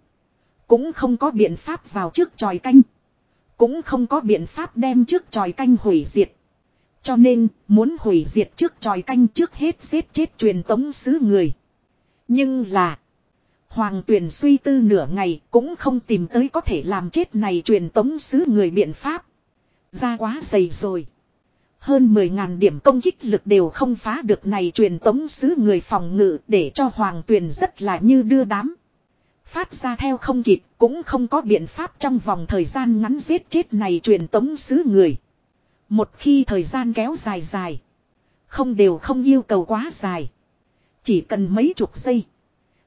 Cũng không có biện pháp vào trước tròi canh. Cũng không có biện pháp đem trước tròi canh hủy diệt. Cho nên, muốn hủy diệt trước tròi canh trước hết giết chết truyền tống sứ người. Nhưng là... Hoàng tuyển suy tư nửa ngày cũng không tìm tới có thể làm chết này truyền tống sứ người biện pháp. Ra quá dày rồi. Hơn 10.000 điểm công kích lực đều không phá được này truyền tống sứ người phòng ngự để cho hoàng tuyền rất là như đưa đám. Phát ra theo không kịp cũng không có biện pháp trong vòng thời gian ngắn giết chết này truyền tống sứ người. Một khi thời gian kéo dài dài. Không đều không yêu cầu quá dài. Chỉ cần mấy chục giây.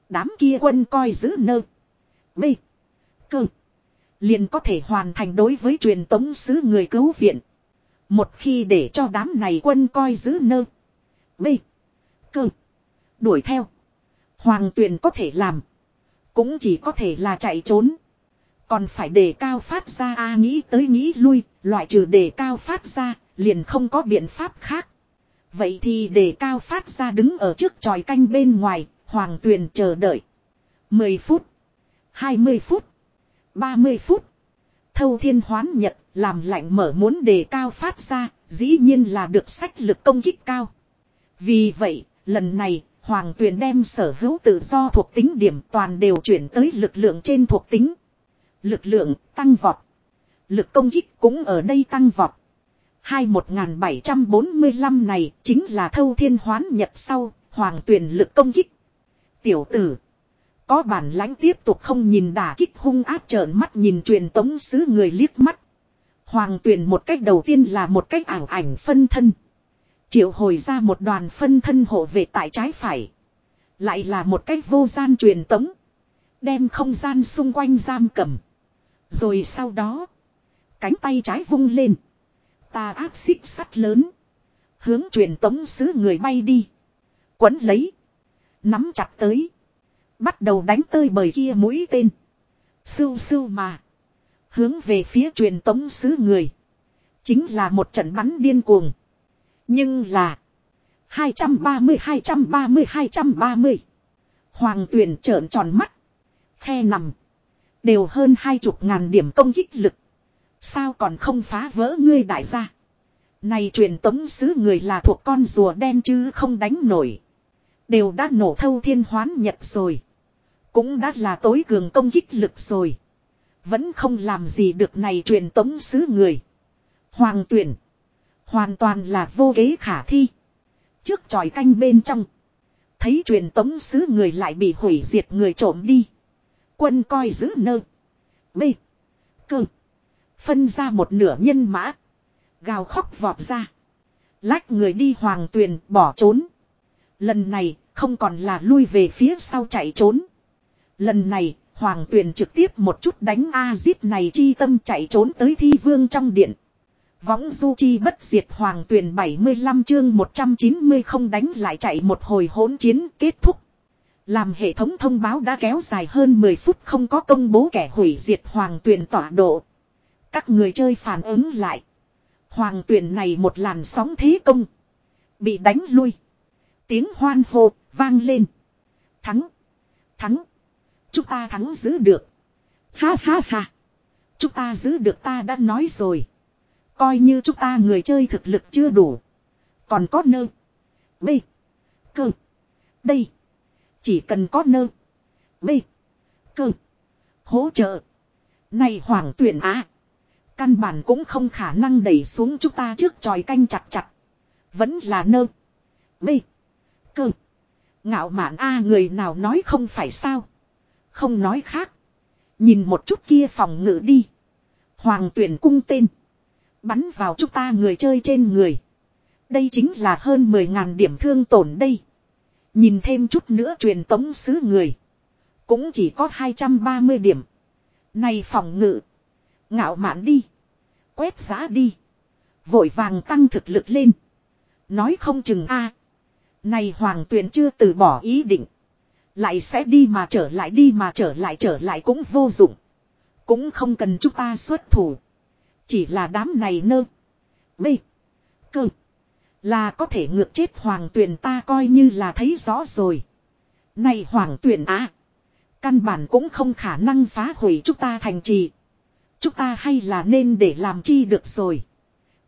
Đám kia quân coi giữ nơ. Bê. Cơ. Liền có thể hoàn thành đối với truyền tống sứ người cứu viện. Một khi để cho đám này quân coi giữ nơ. Bê. Cơ. Đuổi theo. Hoàng tuyền có thể làm. Cũng chỉ có thể là chạy trốn. Còn phải đề cao phát ra a nghĩ tới nghĩ lui, loại trừ đề cao phát ra, liền không có biện pháp khác. Vậy thì đề cao phát ra đứng ở trước tròi canh bên ngoài, hoàng tuyền chờ đợi. 10 phút, 20 phút, 30 phút. Thâu thiên hoán nhật, làm lạnh mở muốn đề cao phát ra, dĩ nhiên là được sách lực công kích cao. Vì vậy, lần này, Hoàng Tuyền đem sở hữu tự do thuộc tính điểm toàn đều chuyển tới lực lượng trên thuộc tính. Lực lượng tăng vọt. Lực công kích cũng ở đây tăng vọt. Hai một bảy trăm bốn mươi lăm này chính là thâu thiên hoán nhập sau, Hoàng Tuyền lực công kích. Tiểu tử. Có bản lãnh tiếp tục không nhìn đả kích hung áp trợn mắt nhìn truyền tống sứ người liếc mắt. Hoàng tuyển một cách đầu tiên là một cách ảo ảnh phân thân. Triệu hồi ra một đoàn phân thân hộ vệ tại trái phải. Lại là một cách vô gian truyền tống. Đem không gian xung quanh giam cầm. Rồi sau đó. Cánh tay trái vung lên. Ta áp xích sắt lớn. Hướng truyền tống sứ người bay đi. Quấn lấy. Nắm chặt tới. Bắt đầu đánh tơi bời kia mũi tên. Sưu sưu mà. Hướng về phía truyền tống sứ người. Chính là một trận bắn điên cuồng. Nhưng là. 230 230 230. Hoàng tuyển trợn tròn mắt. Khe nằm. Đều hơn hai chục ngàn điểm công kích lực. Sao còn không phá vỡ ngươi đại gia. Này truyền tống sứ người là thuộc con rùa đen chứ không đánh nổi. Đều đã nổ thâu thiên hoán nhật rồi. Cũng đã là tối cường công kích lực rồi. Vẫn không làm gì được này truyền tống sứ người. Hoàng tuyển. Hoàn toàn là vô kế khả thi. Trước tròi canh bên trong. Thấy truyền tống sứ người lại bị hủy diệt người trộm đi. Quân coi giữ nơ. B. Cơ. Phân ra một nửa nhân mã. Gào khóc vọt ra. Lách người đi hoàng tuyền, bỏ trốn. Lần này, không còn là lui về phía sau chạy trốn. Lần này, hoàng tuyền trực tiếp một chút đánh A-zip này chi tâm chạy trốn tới thi vương trong điện. Võng du chi bất diệt hoàng tuyển 75 chương 190 không đánh lại chạy một hồi hỗn chiến kết thúc. Làm hệ thống thông báo đã kéo dài hơn 10 phút không có công bố kẻ hủy diệt hoàng tuyển tọa độ. Các người chơi phản ứng lại. Hoàng tuyển này một làn sóng thế công. Bị đánh lui. Tiếng hoan hô vang lên. Thắng. Thắng. Chúng ta thắng giữ được. Ha ha ha. Chúng ta giữ được ta đã nói rồi. Coi như chúng ta người chơi thực lực chưa đủ. Còn có nơ. B. Cơ. Đây. Chỉ cần có nơ. B. Cơ. Hỗ trợ. Này hoàng tuyển á. Căn bản cũng không khả năng đẩy xuống chúng ta trước tròi canh chặt chặt. Vẫn là nơ. B. Cơ. Ngạo mạn A, người nào nói không phải sao. Không nói khác. Nhìn một chút kia phòng ngự đi. Hoàng tuyển cung tên. Bắn vào chúng ta người chơi trên người. Đây chính là hơn 10.000 điểm thương tổn đây. Nhìn thêm chút nữa truyền tống sứ người. Cũng chỉ có 230 điểm. Này phòng ngự. Ngạo mạn đi. Quét giá đi. Vội vàng tăng thực lực lên. Nói không chừng a Này hoàng tuyền chưa từ bỏ ý định. Lại sẽ đi mà trở lại đi mà trở lại trở lại cũng vô dụng. Cũng không cần chúng ta xuất thủ. Chỉ là đám này nơ. B. Cơ. Là có thể ngược chết hoàng tuyền ta coi như là thấy rõ rồi. Này hoàng tuyền á. Căn bản cũng không khả năng phá hủy chúng ta thành trì. Chúng ta hay là nên để làm chi được rồi.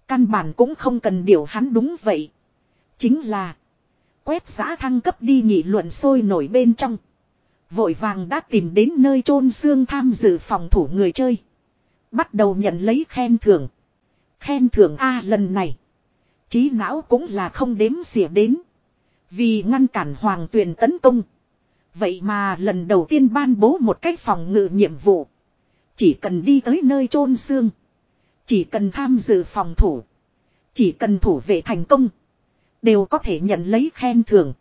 Căn bản cũng không cần điều hắn đúng vậy. Chính là. Quét giã thăng cấp đi nghị luận sôi nổi bên trong. Vội vàng đã tìm đến nơi chôn xương tham dự phòng thủ người chơi. Bắt đầu nhận lấy khen thưởng. Khen thưởng A lần này. Trí não cũng là không đếm xỉa đến. Vì ngăn cản hoàng tuyền tấn công. Vậy mà lần đầu tiên ban bố một cách phòng ngự nhiệm vụ. Chỉ cần đi tới nơi chôn xương. Chỉ cần tham dự phòng thủ. Chỉ cần thủ vệ thành công. Đều có thể nhận lấy khen thưởng.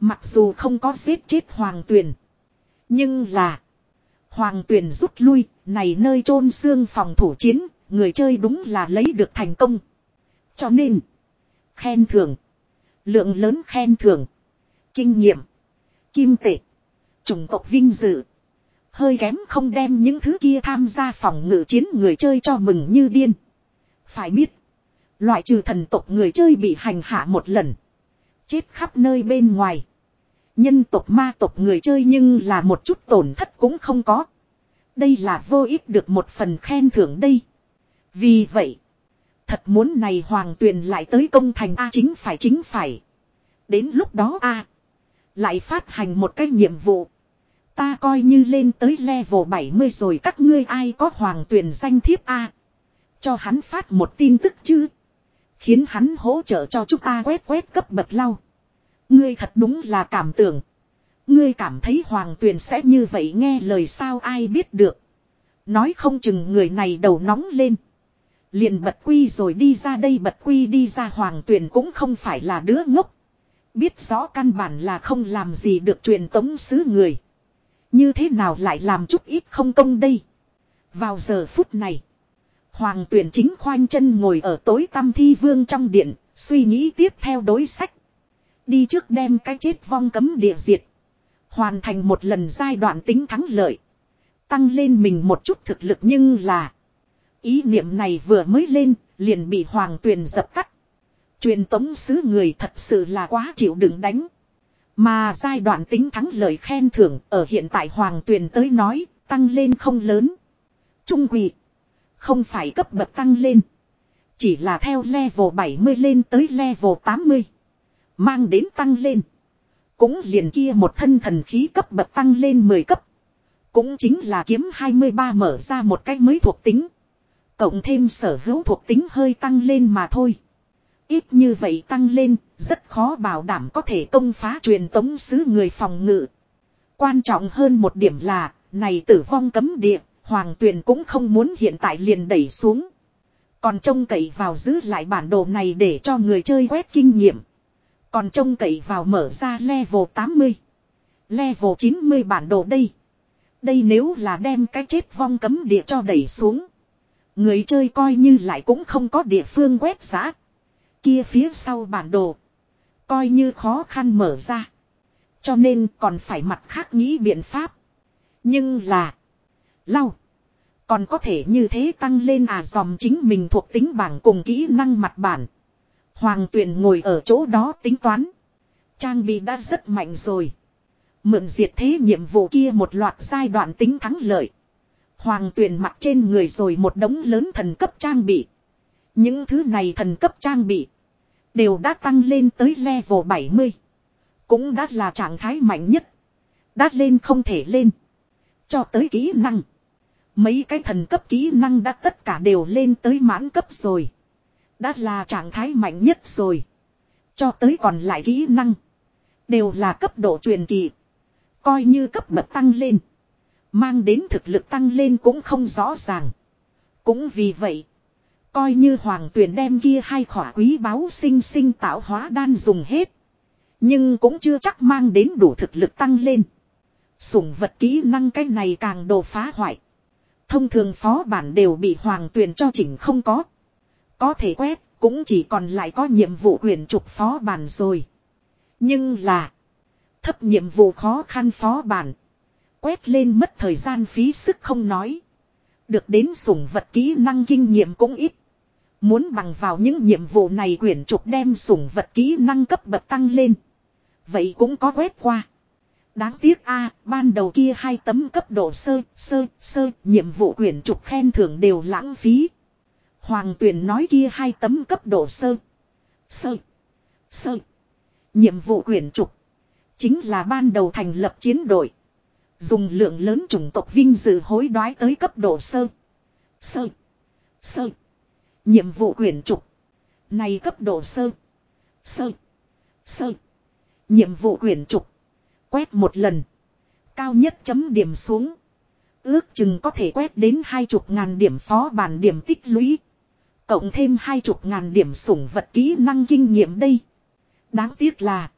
Mặc dù không có giết chết hoàng tuyền. Nhưng là. Hoàng tuyền rút lui. Này nơi chôn xương phòng thủ chiến. Người chơi đúng là lấy được thành công. Cho nên. Khen thưởng. Lượng lớn khen thưởng. Kinh nghiệm. Kim tệ. Chủng tộc vinh dự. Hơi kém không đem những thứ kia tham gia phòng ngự chiến người chơi cho mừng như điên. Phải biết. Loại trừ thần tộc người chơi bị hành hạ một lần. Chết khắp nơi bên ngoài. Nhân tộc ma tộc người chơi nhưng là một chút tổn thất cũng không có. Đây là vô ích được một phần khen thưởng đây. Vì vậy. Thật muốn này hoàng tuyền lại tới công thành A chính phải chính phải. Đến lúc đó A. Lại phát hành một cái nhiệm vụ. Ta coi như lên tới level 70 rồi các ngươi ai có hoàng tuyền danh thiếp A. Cho hắn phát một tin tức chứ. Khiến hắn hỗ trợ cho chúng ta quét quét cấp bậc lau. Ngươi thật đúng là cảm tưởng. Ngươi cảm thấy hoàng tuyền sẽ như vậy nghe lời sao ai biết được. Nói không chừng người này đầu nóng lên. Liền bật quy rồi đi ra đây bật quy đi ra hoàng tuyền cũng không phải là đứa ngốc. Biết rõ căn bản là không làm gì được truyền tống sứ người. Như thế nào lại làm chút ít không công đây. Vào giờ phút này. Hoàng tuyển chính khoanh chân ngồi ở tối tăm thi vương trong điện. Suy nghĩ tiếp theo đối sách. Đi trước đem cái chết vong cấm địa diệt. Hoàn thành một lần giai đoạn tính thắng lợi. Tăng lên mình một chút thực lực nhưng là. Ý niệm này vừa mới lên. liền bị hoàng tuyền dập tắt. Truyền tống sứ người thật sự là quá chịu đựng đánh. Mà giai đoạn tính thắng lợi khen thưởng ở hiện tại hoàng tuyền tới nói, tăng lên không lớn. Trung quỷ. Không phải cấp bậc tăng lên. Chỉ là theo level 70 lên tới level 80. Mang đến tăng lên. Cũng liền kia một thân thần khí cấp bậc tăng lên 10 cấp. Cũng chính là kiếm 23 mở ra một cách mới thuộc tính. Cộng thêm sở hữu thuộc tính hơi tăng lên mà thôi. Ít như vậy tăng lên, rất khó bảo đảm có thể công phá truyền tống sứ người phòng ngự. Quan trọng hơn một điểm là, này tử vong cấm địa, hoàng tuyền cũng không muốn hiện tại liền đẩy xuống. Còn trông cậy vào giữ lại bản đồ này để cho người chơi quét kinh nghiệm. Còn trông cậy vào mở ra level 80. Level 90 bản đồ đây. Đây nếu là đem cái chết vong cấm địa cho đẩy xuống. Người chơi coi như lại cũng không có địa phương quét xã Kia phía sau bản đồ. Coi như khó khăn mở ra. Cho nên còn phải mặt khác nghĩ biện pháp. Nhưng là. Lau. Còn có thể như thế tăng lên à dòm chính mình thuộc tính bảng cùng kỹ năng mặt bản. Hoàng tuyển ngồi ở chỗ đó tính toán. Trang bị đã rất mạnh rồi. Mượn diệt thế nhiệm vụ kia một loạt giai đoạn tính thắng lợi. Hoàng tuyển mặc trên người rồi một đống lớn thần cấp trang bị. Những thứ này thần cấp trang bị. Đều đã tăng lên tới level 70. Cũng đã là trạng thái mạnh nhất. Đã lên không thể lên. Cho tới kỹ năng. Mấy cái thần cấp kỹ năng đã tất cả đều lên tới mãn cấp rồi. Đã là trạng thái mạnh nhất rồi. Cho tới còn lại kỹ năng. Đều là cấp độ truyền kỳ. Coi như cấp bậc tăng lên. Mang đến thực lực tăng lên cũng không rõ ràng. Cũng vì vậy. Coi như hoàng tuyển đem kia hai khỏa quý báu sinh sinh tạo hóa đan dùng hết. Nhưng cũng chưa chắc mang đến đủ thực lực tăng lên. Sủng vật kỹ năng cái này càng đồ phá hoại. Thông thường phó bản đều bị hoàng tuyển cho chỉnh không có. Có thể quét, cũng chỉ còn lại có nhiệm vụ quyền trục phó bản rồi. Nhưng là. Thấp nhiệm vụ khó khăn phó bản. Quét lên mất thời gian phí sức không nói. Được đến sủng vật kỹ năng kinh nghiệm cũng ít. Muốn bằng vào những nhiệm vụ này quyển trục đem sủng vật kỹ năng cấp bậc tăng lên. Vậy cũng có quét qua. Đáng tiếc a ban đầu kia hai tấm cấp độ sơ, sơ, sơ, nhiệm vụ quyển trục khen thưởng đều lãng phí. Hoàng tuyển nói kia hai tấm cấp độ sơ, sơ, sơ. Nhiệm vụ quyển trục. Chính là ban đầu thành lập chiến đội. Dùng lượng lớn chủng tộc vinh dự hối đoái tới cấp độ sơ. Sơ. Sơ. Nhiệm vụ quyển trục. Này cấp độ sơ. Sơ. Sơ. Nhiệm vụ quyển trục. Quét một lần. Cao nhất chấm điểm xuống. Ước chừng có thể quét đến hai chục ngàn điểm phó bản điểm tích lũy. Cộng thêm hai chục ngàn điểm sủng vật kỹ năng kinh nghiệm đây. Đáng tiếc là.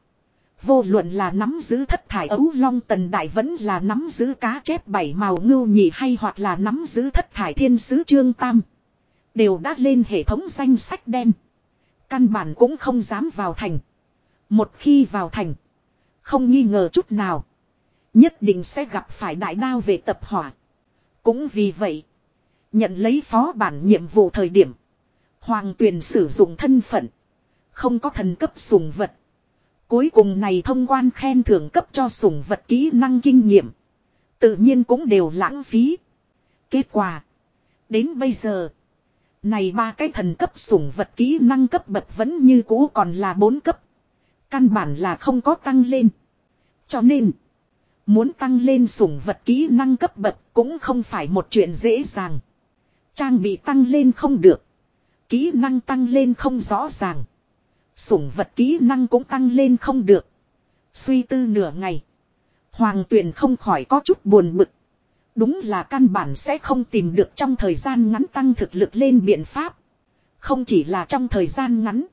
Vô luận là nắm giữ thất thải ấu long tần đại vẫn là nắm giữ cá chép bảy màu ngưu nhị hay hoặc là nắm giữ thất thải thiên sứ trương tam. Đều đã lên hệ thống danh sách đen. Căn bản cũng không dám vào thành. Một khi vào thành. Không nghi ngờ chút nào. Nhất định sẽ gặp phải đại đao về tập hỏa. Cũng vì vậy. Nhận lấy phó bản nhiệm vụ thời điểm. Hoàng tuyền sử dụng thân phận. Không có thần cấp sùng vật. Cuối cùng này thông quan khen thưởng cấp cho sủng vật kỹ năng kinh nghiệm. Tự nhiên cũng đều lãng phí. Kết quả. Đến bây giờ. Này ba cái thần cấp sủng vật kỹ năng cấp bậc vẫn như cũ còn là bốn cấp. Căn bản là không có tăng lên. Cho nên. Muốn tăng lên sủng vật kỹ năng cấp bậc cũng không phải một chuyện dễ dàng. Trang bị tăng lên không được. Kỹ năng tăng lên không rõ ràng. Sủng vật kỹ năng cũng tăng lên không được. Suy tư nửa ngày. Hoàng tuyền không khỏi có chút buồn bực. Đúng là căn bản sẽ không tìm được trong thời gian ngắn tăng thực lực lên biện pháp. Không chỉ là trong thời gian ngắn.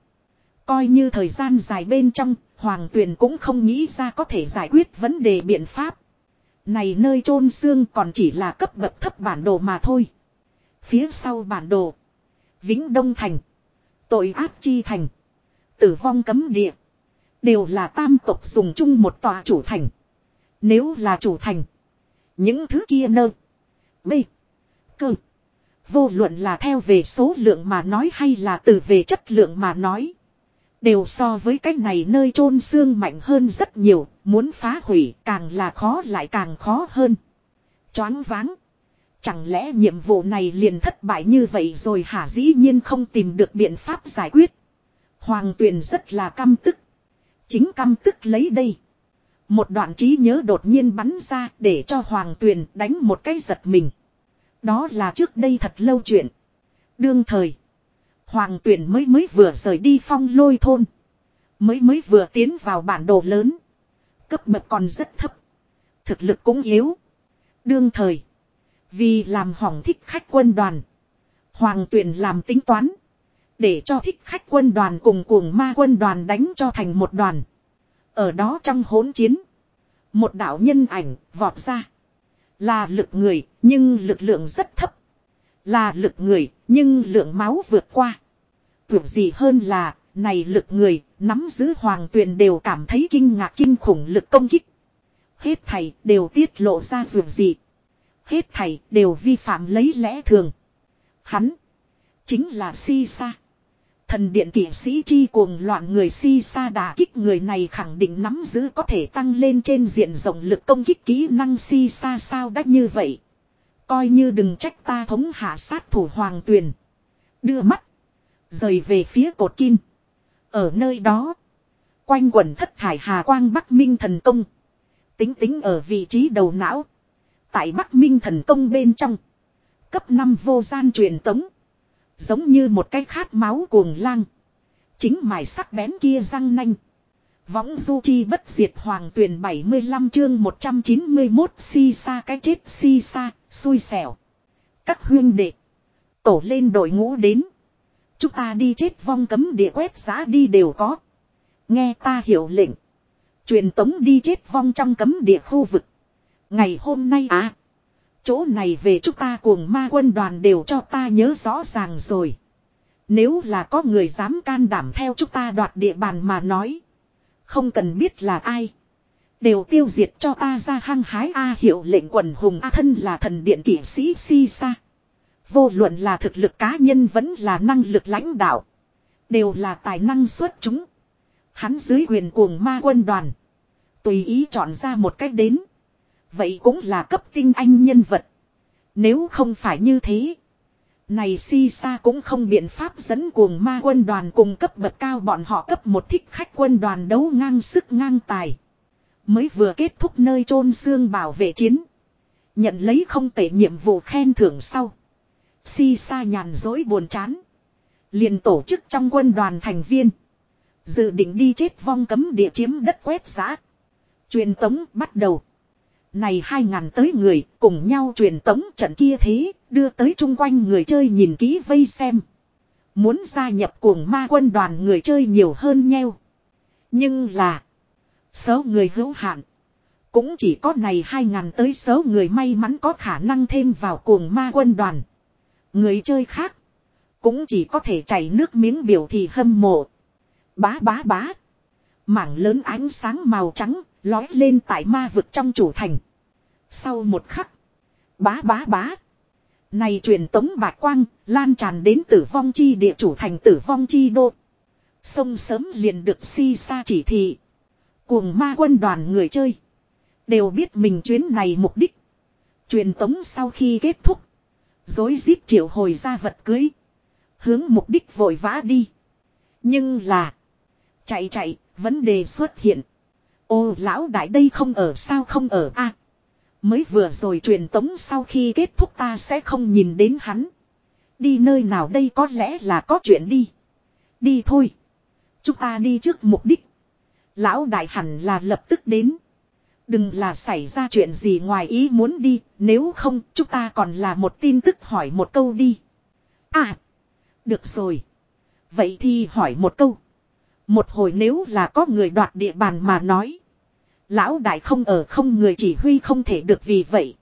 Coi như thời gian dài bên trong, Hoàng Tuyền cũng không nghĩ ra có thể giải quyết vấn đề biện pháp. Này nơi chôn xương còn chỉ là cấp bậc thấp bản đồ mà thôi. Phía sau bản đồ. Vĩnh Đông Thành. Tội ác chi thành tử vong cấm địa. Đều là tam tộc dùng chung một tòa chủ thành. Nếu là chủ thành. Những thứ kia nơ. Bê. Cơ. Vô luận là theo về số lượng mà nói hay là từ về chất lượng mà nói. Đều so với cách này nơi chôn xương mạnh hơn rất nhiều, muốn phá hủy càng là khó lại càng khó hơn. Choáng váng. Chẳng lẽ nhiệm vụ này liền thất bại như vậy rồi hả dĩ nhiên không tìm được biện pháp giải quyết. Hoàng tuyền rất là căm tức. Chính căm tức lấy đây. Một đoạn trí nhớ đột nhiên bắn ra để cho Hoàng tuyền đánh một cái giật mình. Đó là trước đây thật lâu chuyện. Đương thời. Hoàng Tuyền mới mới vừa rời đi phong lôi thôn. Mới mới vừa tiến vào bản đồ lớn. Cấp bậc còn rất thấp. Thực lực cũng yếu. Đương thời. Vì làm hỏng thích khách quân đoàn. Hoàng Tuyền làm tính toán. Để cho thích khách quân đoàn cùng cuồng ma quân đoàn đánh cho thành một đoàn. Ở đó trong hỗn chiến. Một đạo nhân ảnh vọt ra. Là lực người, nhưng lực lượng rất thấp. Là lực người, nhưng lượng máu vượt qua. Tưởng gì hơn là, này lực người, nắm giữ hoàng tuyền đều cảm thấy kinh ngạc kinh khủng lực công kích. Hết thầy đều tiết lộ ra dường gì. Hết thầy đều vi phạm lấy lẽ thường. Hắn, chính là si sa. Thần điện kỷ sĩ chi cuồng loạn người si sa đà kích người này khẳng định nắm giữ có thể tăng lên trên diện rộng lực công kích kỹ năng si sa sao đắt như vậy. Coi như đừng trách ta thống hạ sát thủ hoàng tuyền. Đưa mắt. Rời về phía cột kim. Ở nơi đó. Quanh quẩn thất thải hà quang Bắc Minh thần công. Tính tính ở vị trí đầu não. Tại Bắc Minh thần công bên trong. Cấp 5 vô gian truyền tống. Giống như một cái khát máu cuồng lang. Chính mài sắc bén kia răng nanh. Võng du chi bất diệt hoàng tuyển 75 chương 191 si sa cái chết si sa, xui xẻo. Các huyên đệ. Tổ lên đội ngũ đến. Chúng ta đi chết vong cấm địa quét giá đi đều có. Nghe ta hiểu lệnh. Truyền tống đi chết vong trong cấm địa khu vực. Ngày hôm nay à. Chỗ này về chúng ta cuồng ma quân đoàn đều cho ta nhớ rõ ràng rồi. Nếu là có người dám can đảm theo chúng ta đoạt địa bàn mà nói. Không cần biết là ai. Đều tiêu diệt cho ta ra hăng hái A hiệu lệnh quần hùng A thân là thần điện kỷ sĩ si sa. Vô luận là thực lực cá nhân vẫn là năng lực lãnh đạo. Đều là tài năng xuất chúng. Hắn dưới quyền cuồng ma quân đoàn. Tùy ý chọn ra một cách đến. Vậy cũng là cấp tinh anh nhân vật. Nếu không phải như thế. Này si sa cũng không biện pháp dẫn cuồng ma quân đoàn cùng cấp bậc cao bọn họ cấp một thích khách quân đoàn đấu ngang sức ngang tài. Mới vừa kết thúc nơi chôn xương bảo vệ chiến. Nhận lấy không tệ nhiệm vụ khen thưởng sau. Si sa nhàn dối buồn chán. liền tổ chức trong quân đoàn thành viên. Dự định đi chết vong cấm địa chiếm đất quét giã. Truyền tống bắt đầu. Này hai ngàn tới người cùng nhau truyền tống trận kia thế, đưa tới chung quanh người chơi nhìn kỹ vây xem. Muốn gia nhập cuồng ma quân đoàn người chơi nhiều hơn nheo. Nhưng là, số người hữu hạn. Cũng chỉ có này hai ngàn tới số người may mắn có khả năng thêm vào cuồng ma quân đoàn. Người chơi khác, cũng chỉ có thể chảy nước miếng biểu thì hâm mộ. Bá bá bá. Mảng lớn ánh sáng màu trắng Lói lên tại ma vực trong chủ thành. Sau một khắc. Bá bá bá. Này truyền tống bạc quang, lan tràn đến tử vong chi địa chủ thành tử vong chi đô. Sông sớm liền được si sa chỉ thị. Cuồng ma quân đoàn người chơi. Đều biết mình chuyến này mục đích. Truyền tống sau khi kết thúc. Dối rít triệu hồi ra vật cưới. Hướng mục đích vội vã đi. Nhưng là. Chạy chạy, vấn đề xuất hiện. Ô lão đại đây không ở sao không ở a Mới vừa rồi truyền tống sau khi kết thúc ta sẽ không nhìn đến hắn. Đi nơi nào đây có lẽ là có chuyện đi. Đi thôi. Chúng ta đi trước mục đích. Lão đại hẳn là lập tức đến. Đừng là xảy ra chuyện gì ngoài ý muốn đi, nếu không chúng ta còn là một tin tức hỏi một câu đi. À, được rồi. Vậy thì hỏi một câu. Một hồi nếu là có người đoạt địa bàn mà nói. Lão đại không ở không người chỉ huy không thể được vì vậy.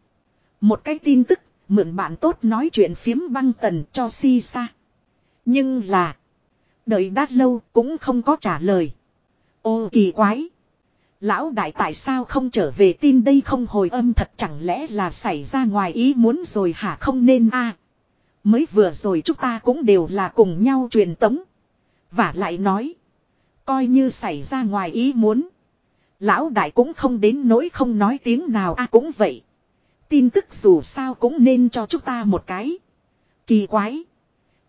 Một cái tin tức, mượn bạn tốt nói chuyện phiếm băng tần cho si xa Nhưng là, đợi đã lâu cũng không có trả lời. Ô kỳ quái. Lão đại tại sao không trở về tin đây không hồi âm thật chẳng lẽ là xảy ra ngoài ý muốn rồi hả không nên a Mới vừa rồi chúng ta cũng đều là cùng nhau truyền tống. Và lại nói. Coi như xảy ra ngoài ý muốn. Lão đại cũng không đến nỗi không nói tiếng nào a à cũng vậy. Tin tức dù sao cũng nên cho chúng ta một cái. Kỳ quái.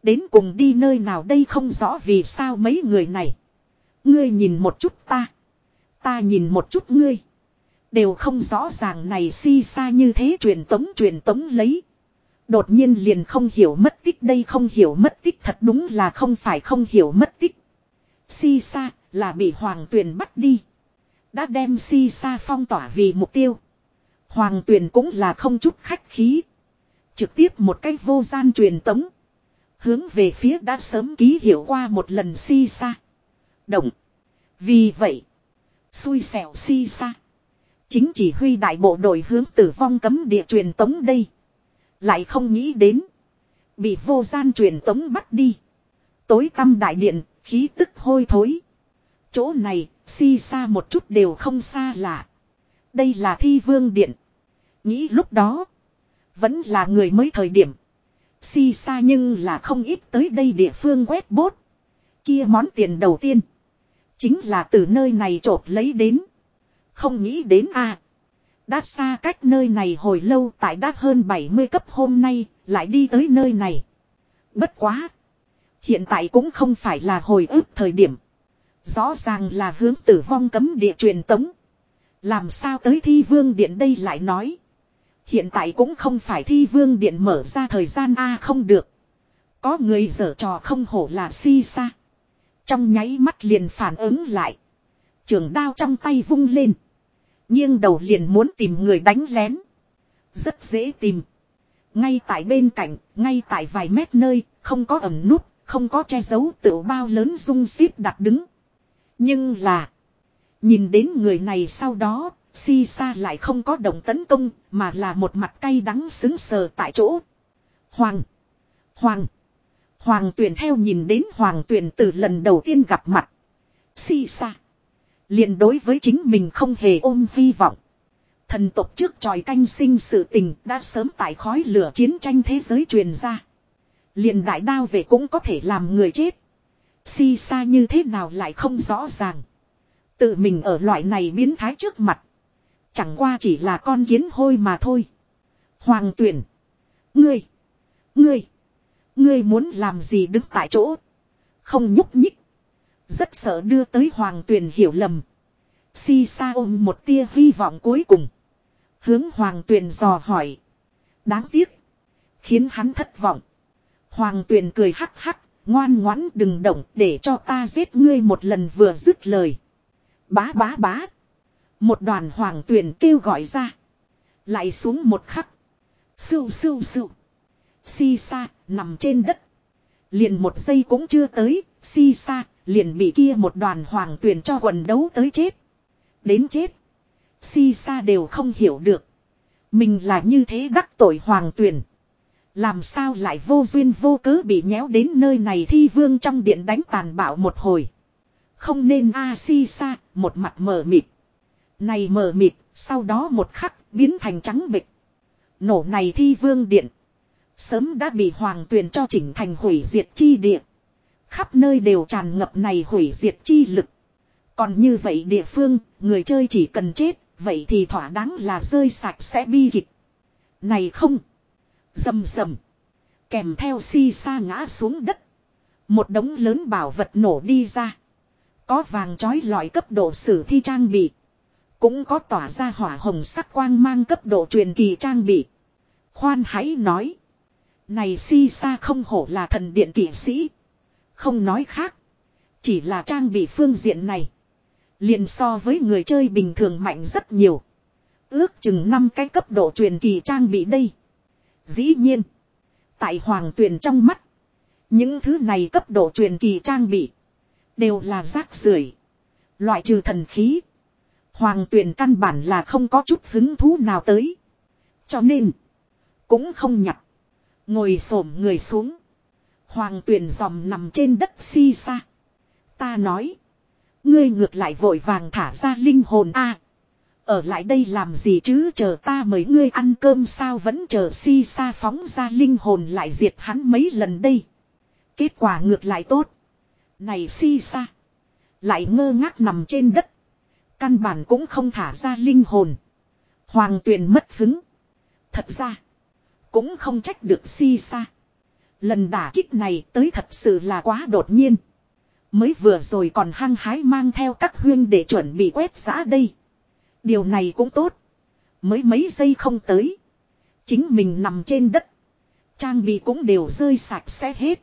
Đến cùng đi nơi nào đây không rõ vì sao mấy người này. Ngươi nhìn một chút ta. Ta nhìn một chút ngươi. Đều không rõ ràng này si xa như thế truyền tống truyền tống lấy. Đột nhiên liền không hiểu mất tích đây không hiểu mất tích thật đúng là không phải không hiểu mất tích. Si Sa là bị hoàng tuyền bắt đi. Đã đem si Sa phong tỏa vì mục tiêu. Hoàng tuyền cũng là không chút khách khí. Trực tiếp một cách vô gian truyền tống. Hướng về phía đã sớm ký hiểu qua một lần si Sa. Động. Vì vậy. Xui xẻo si Sa, Chính chỉ huy đại bộ đội hướng tử vong cấm địa truyền tống đây. Lại không nghĩ đến. Bị vô gian truyền tống bắt đi. Tối tăm đại điện, khí tức hôi thối. Chỗ này, si xa một chút đều không xa lạ. Đây là thi vương điện. Nghĩ lúc đó. Vẫn là người mới thời điểm. Si xa nhưng là không ít tới đây địa phương quét bốt. Kia món tiền đầu tiên. Chính là từ nơi này trột lấy đến. Không nghĩ đến a à. Đã xa cách nơi này hồi lâu tại đã hơn 70 cấp hôm nay, lại đi tới nơi này. Bất quá. Hiện tại cũng không phải là hồi ức thời điểm. Rõ ràng là hướng tử vong cấm địa truyền tống. Làm sao tới thi vương điện đây lại nói. Hiện tại cũng không phải thi vương điện mở ra thời gian A không được. Có người dở trò không hổ là si xa. Trong nháy mắt liền phản ứng lại. Trường đao trong tay vung lên. Nhưng đầu liền muốn tìm người đánh lén. Rất dễ tìm. Ngay tại bên cạnh, ngay tại vài mét nơi, không có ẩm nút, không có che giấu tựu bao lớn dung xíp đặt đứng. Nhưng là, nhìn đến người này sau đó, si sa lại không có động tấn công, mà là một mặt cay đắng xứng sờ tại chỗ. Hoàng! Hoàng! Hoàng tuyển theo nhìn đến hoàng tuyển từ lần đầu tiên gặp mặt. Si sa! liền đối với chính mình không hề ôm hy vọng. Thần tộc trước tròi canh sinh sự tình đã sớm tại khói lửa chiến tranh thế giới truyền ra. Liền đại đao về cũng có thể làm người chết. Si sa như thế nào lại không rõ ràng. Tự mình ở loại này biến thái trước mặt. Chẳng qua chỉ là con kiến hôi mà thôi. Hoàng tuyển. Ngươi. Ngươi. Ngươi muốn làm gì đứng tại chỗ. Không nhúc nhích. Rất sợ đưa tới hoàng tuyền hiểu lầm. Si sa ôm một tia hy vọng cuối cùng. Hướng hoàng tuyền dò hỏi. Đáng tiếc. Khiến hắn thất vọng. Hoàng tuyền cười hắc hắc. Ngoan ngoãn đừng động để cho ta giết ngươi một lần vừa dứt lời. Bá bá bá. Một đoàn hoàng tuyền kêu gọi ra. Lại xuống một khắc. Sưu sưu sưu. Si sa, nằm trên đất. Liền một giây cũng chưa tới. Si sa, liền bị kia một đoàn hoàng tuyền cho quần đấu tới chết. Đến chết. Si sa đều không hiểu được. Mình là như thế đắc tội hoàng tuyền. Làm sao lại vô duyên vô cớ bị nhéo đến nơi này thi vương trong điện đánh tàn bạo một hồi. Không nên a si sa, một mặt mờ mịt. Này mờ mịt, sau đó một khắc biến thành trắng bịch. Nổ này thi vương điện. Sớm đã bị hoàng tuyền cho chỉnh thành hủy diệt chi điện. Khắp nơi đều tràn ngập này hủy diệt chi lực. Còn như vậy địa phương, người chơi chỉ cần chết, vậy thì thỏa đáng là rơi sạch sẽ bi kịch. Này không. Dầm dầm. Kèm theo si sa ngã xuống đất. Một đống lớn bảo vật nổ đi ra. Có vàng trói lọi cấp độ sử thi trang bị. Cũng có tỏa ra hỏa hồng sắc quang mang cấp độ truyền kỳ trang bị. Khoan hãy nói. Này si sa không hổ là thần điện kỷ sĩ. Không nói khác. Chỉ là trang bị phương diện này. liền so với người chơi bình thường mạnh rất nhiều. Ước chừng 5 cái cấp độ truyền kỳ trang bị đây. Dĩ nhiên. Tại hoàng tuyền trong mắt. Những thứ này cấp độ truyền kỳ trang bị. Đều là rác rưởi, Loại trừ thần khí. Hoàng tuyền căn bản là không có chút hứng thú nào tới. Cho nên. Cũng không nhặt. Ngồi xổm người xuống. Hoàng tuyển dòm nằm trên đất si xa. Ta nói. Ngươi ngược lại vội vàng thả ra linh hồn a ở lại đây làm gì chứ chờ ta mời ngươi ăn cơm sao vẫn chờ si sa phóng ra linh hồn lại diệt hắn mấy lần đây. Kết quả ngược lại tốt. Này si sa. Lại ngơ ngác nằm trên đất. Căn bản cũng không thả ra linh hồn. Hoàng tuyền mất hứng. Thật ra. Cũng không trách được si sa. Lần đả kích này tới thật sự là quá đột nhiên. Mới vừa rồi còn hăng hái mang theo các huyên để chuẩn bị quét giã đây. Điều này cũng tốt. Mới mấy giây không tới. Chính mình nằm trên đất. Trang bị cũng đều rơi sạch sẽ hết.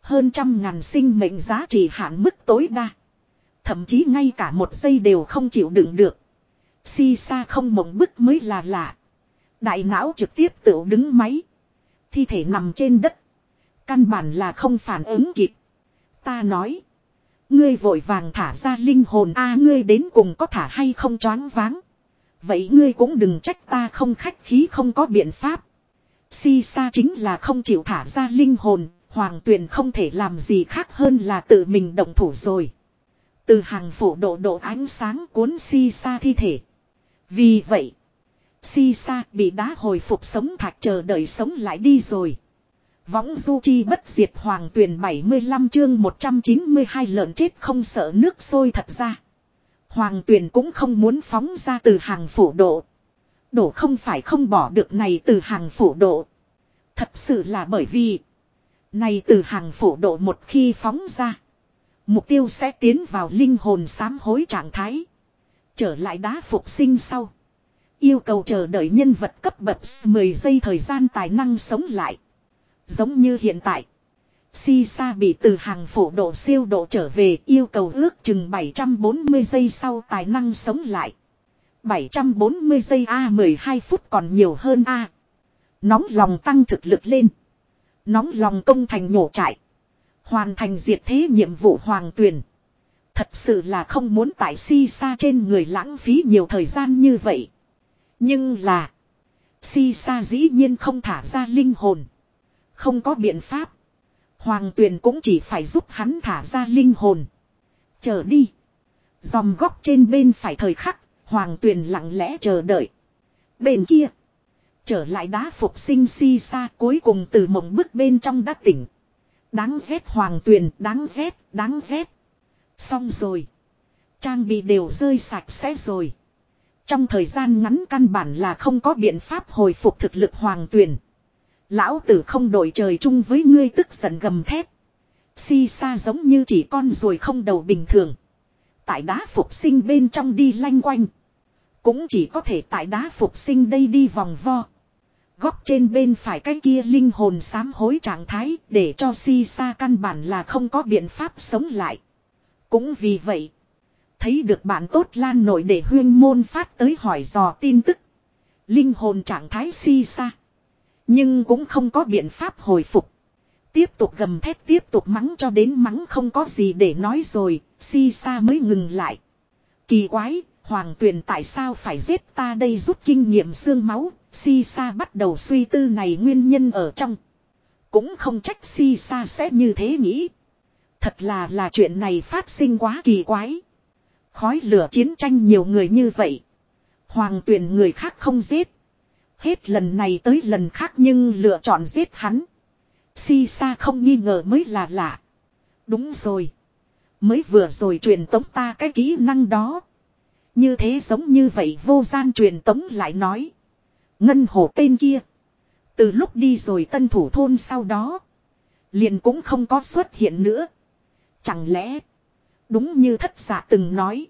Hơn trăm ngàn sinh mệnh giá trị hạn mức tối đa. Thậm chí ngay cả một giây đều không chịu đựng được. Si sa không mộng bức mới là lạ. Đại não trực tiếp tự đứng máy. Thi thể nằm trên đất. Căn bản là không phản ứng kịp. Ta nói. Ngươi vội vàng thả ra linh hồn a ngươi đến cùng có thả hay không choáng váng. Vậy ngươi cũng đừng trách ta không khách khí không có biện pháp. Si sa chính là không chịu thả ra linh hồn, hoàng tuyền không thể làm gì khác hơn là tự mình động thủ rồi. Từ hàng phủ độ độ ánh sáng cuốn si sa thi thể. Vì vậy, si sa bị đá hồi phục sống thạch chờ đợi sống lại đi rồi. Võng du chi bất diệt hoàng tuyển 75 chương 192 lợn chết không sợ nước sôi thật ra. Hoàng tuyển cũng không muốn phóng ra từ hàng phủ độ. Đổ không phải không bỏ được này từ hàng phủ độ. Thật sự là bởi vì. Này từ hàng phủ độ một khi phóng ra. Mục tiêu sẽ tiến vào linh hồn sám hối trạng thái. Trở lại đá phục sinh sau. Yêu cầu chờ đợi nhân vật cấp bậc 10 giây thời gian tài năng sống lại. Giống như hiện tại. Si Sa bị từ hàng phổ độ siêu độ trở về, yêu cầu ước chừng 740 giây sau tài năng sống lại. 740 giây A 12 phút còn nhiều hơn A. Nóng lòng tăng thực lực lên. Nóng lòng công thành nhổ trại. Hoàn thành diệt thế nhiệm vụ hoàng tuyển. Thật sự là không muốn tại si sa trên người lãng phí nhiều thời gian như vậy. Nhưng là. Si sa dĩ nhiên không thả ra linh hồn. Không có biện pháp. Hoàng tuyền cũng chỉ phải giúp hắn thả ra linh hồn. Chờ đi. Dòng góc trên bên phải thời khắc. Hoàng tuyền lặng lẽ chờ đợi. Bên kia. Trở lại đá phục sinh si sa cuối cùng từ mộng bức bên trong đã tỉnh. Đáng ghét hoàng tuyền, đáng ghét, đáng ghét. Xong rồi. Trang bị đều rơi sạch sẽ rồi. Trong thời gian ngắn căn bản là không có biện pháp hồi phục thực lực hoàng tuyền. Lão tử không đổi trời chung với ngươi tức giận gầm thét. Si sa giống như chỉ con rồi không đầu bình thường. Tại đá phục sinh bên trong đi lanh quanh. Cũng chỉ có thể tại đá phục sinh đây đi vòng vo. Góc trên bên phải cái kia linh hồn sám hối trạng thái để cho si sa căn bản là không có biện pháp sống lại. Cũng vì vậy. Thấy được bạn tốt lan nổi để huyên môn phát tới hỏi dò tin tức. Linh hồn trạng thái si sa. Nhưng cũng không có biện pháp hồi phục. Tiếp tục gầm thép tiếp tục mắng cho đến mắng không có gì để nói rồi, si sa mới ngừng lại. Kỳ quái, hoàng tuyền tại sao phải giết ta đây rút kinh nghiệm xương máu, si sa bắt đầu suy tư này nguyên nhân ở trong. Cũng không trách si sa sẽ như thế nghĩ. Thật là là chuyện này phát sinh quá kỳ quái. Khói lửa chiến tranh nhiều người như vậy. Hoàng tuyển người khác không giết. Hết lần này tới lần khác nhưng lựa chọn giết hắn. Si sa không nghi ngờ mới là lạ. Đúng rồi. Mới vừa rồi truyền tống ta cái kỹ năng đó. Như thế giống như vậy vô gian truyền tống lại nói. Ngân hồ tên kia. Từ lúc đi rồi tân thủ thôn sau đó. Liền cũng không có xuất hiện nữa. Chẳng lẽ. Đúng như thất giả từng nói.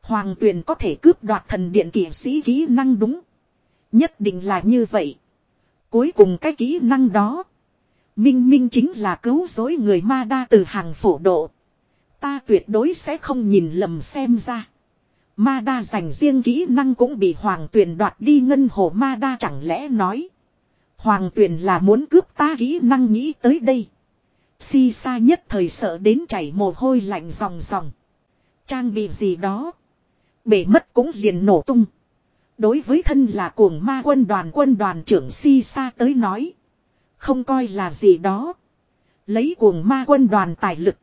Hoàng tuyền có thể cướp đoạt thần điện kỷ sĩ kỹ năng đúng. Nhất định là như vậy. Cuối cùng cái kỹ năng đó. Minh Minh chính là cứu dối người ma đa từ hàng phổ độ. Ta tuyệt đối sẽ không nhìn lầm xem ra. Ma đa dành riêng kỹ năng cũng bị hoàng tuyền đoạt đi ngân hồ ma đa chẳng lẽ nói. Hoàng tuyền là muốn cướp ta kỹ năng nghĩ tới đây. Si sa nhất thời sợ đến chảy mồ hôi lạnh ròng ròng. Trang bị gì đó. Bể mất cũng liền nổ tung. Đối với thân là cuồng ma quân đoàn quân đoàn trưởng si sa tới nói. Không coi là gì đó. Lấy cuồng ma quân đoàn tài lực.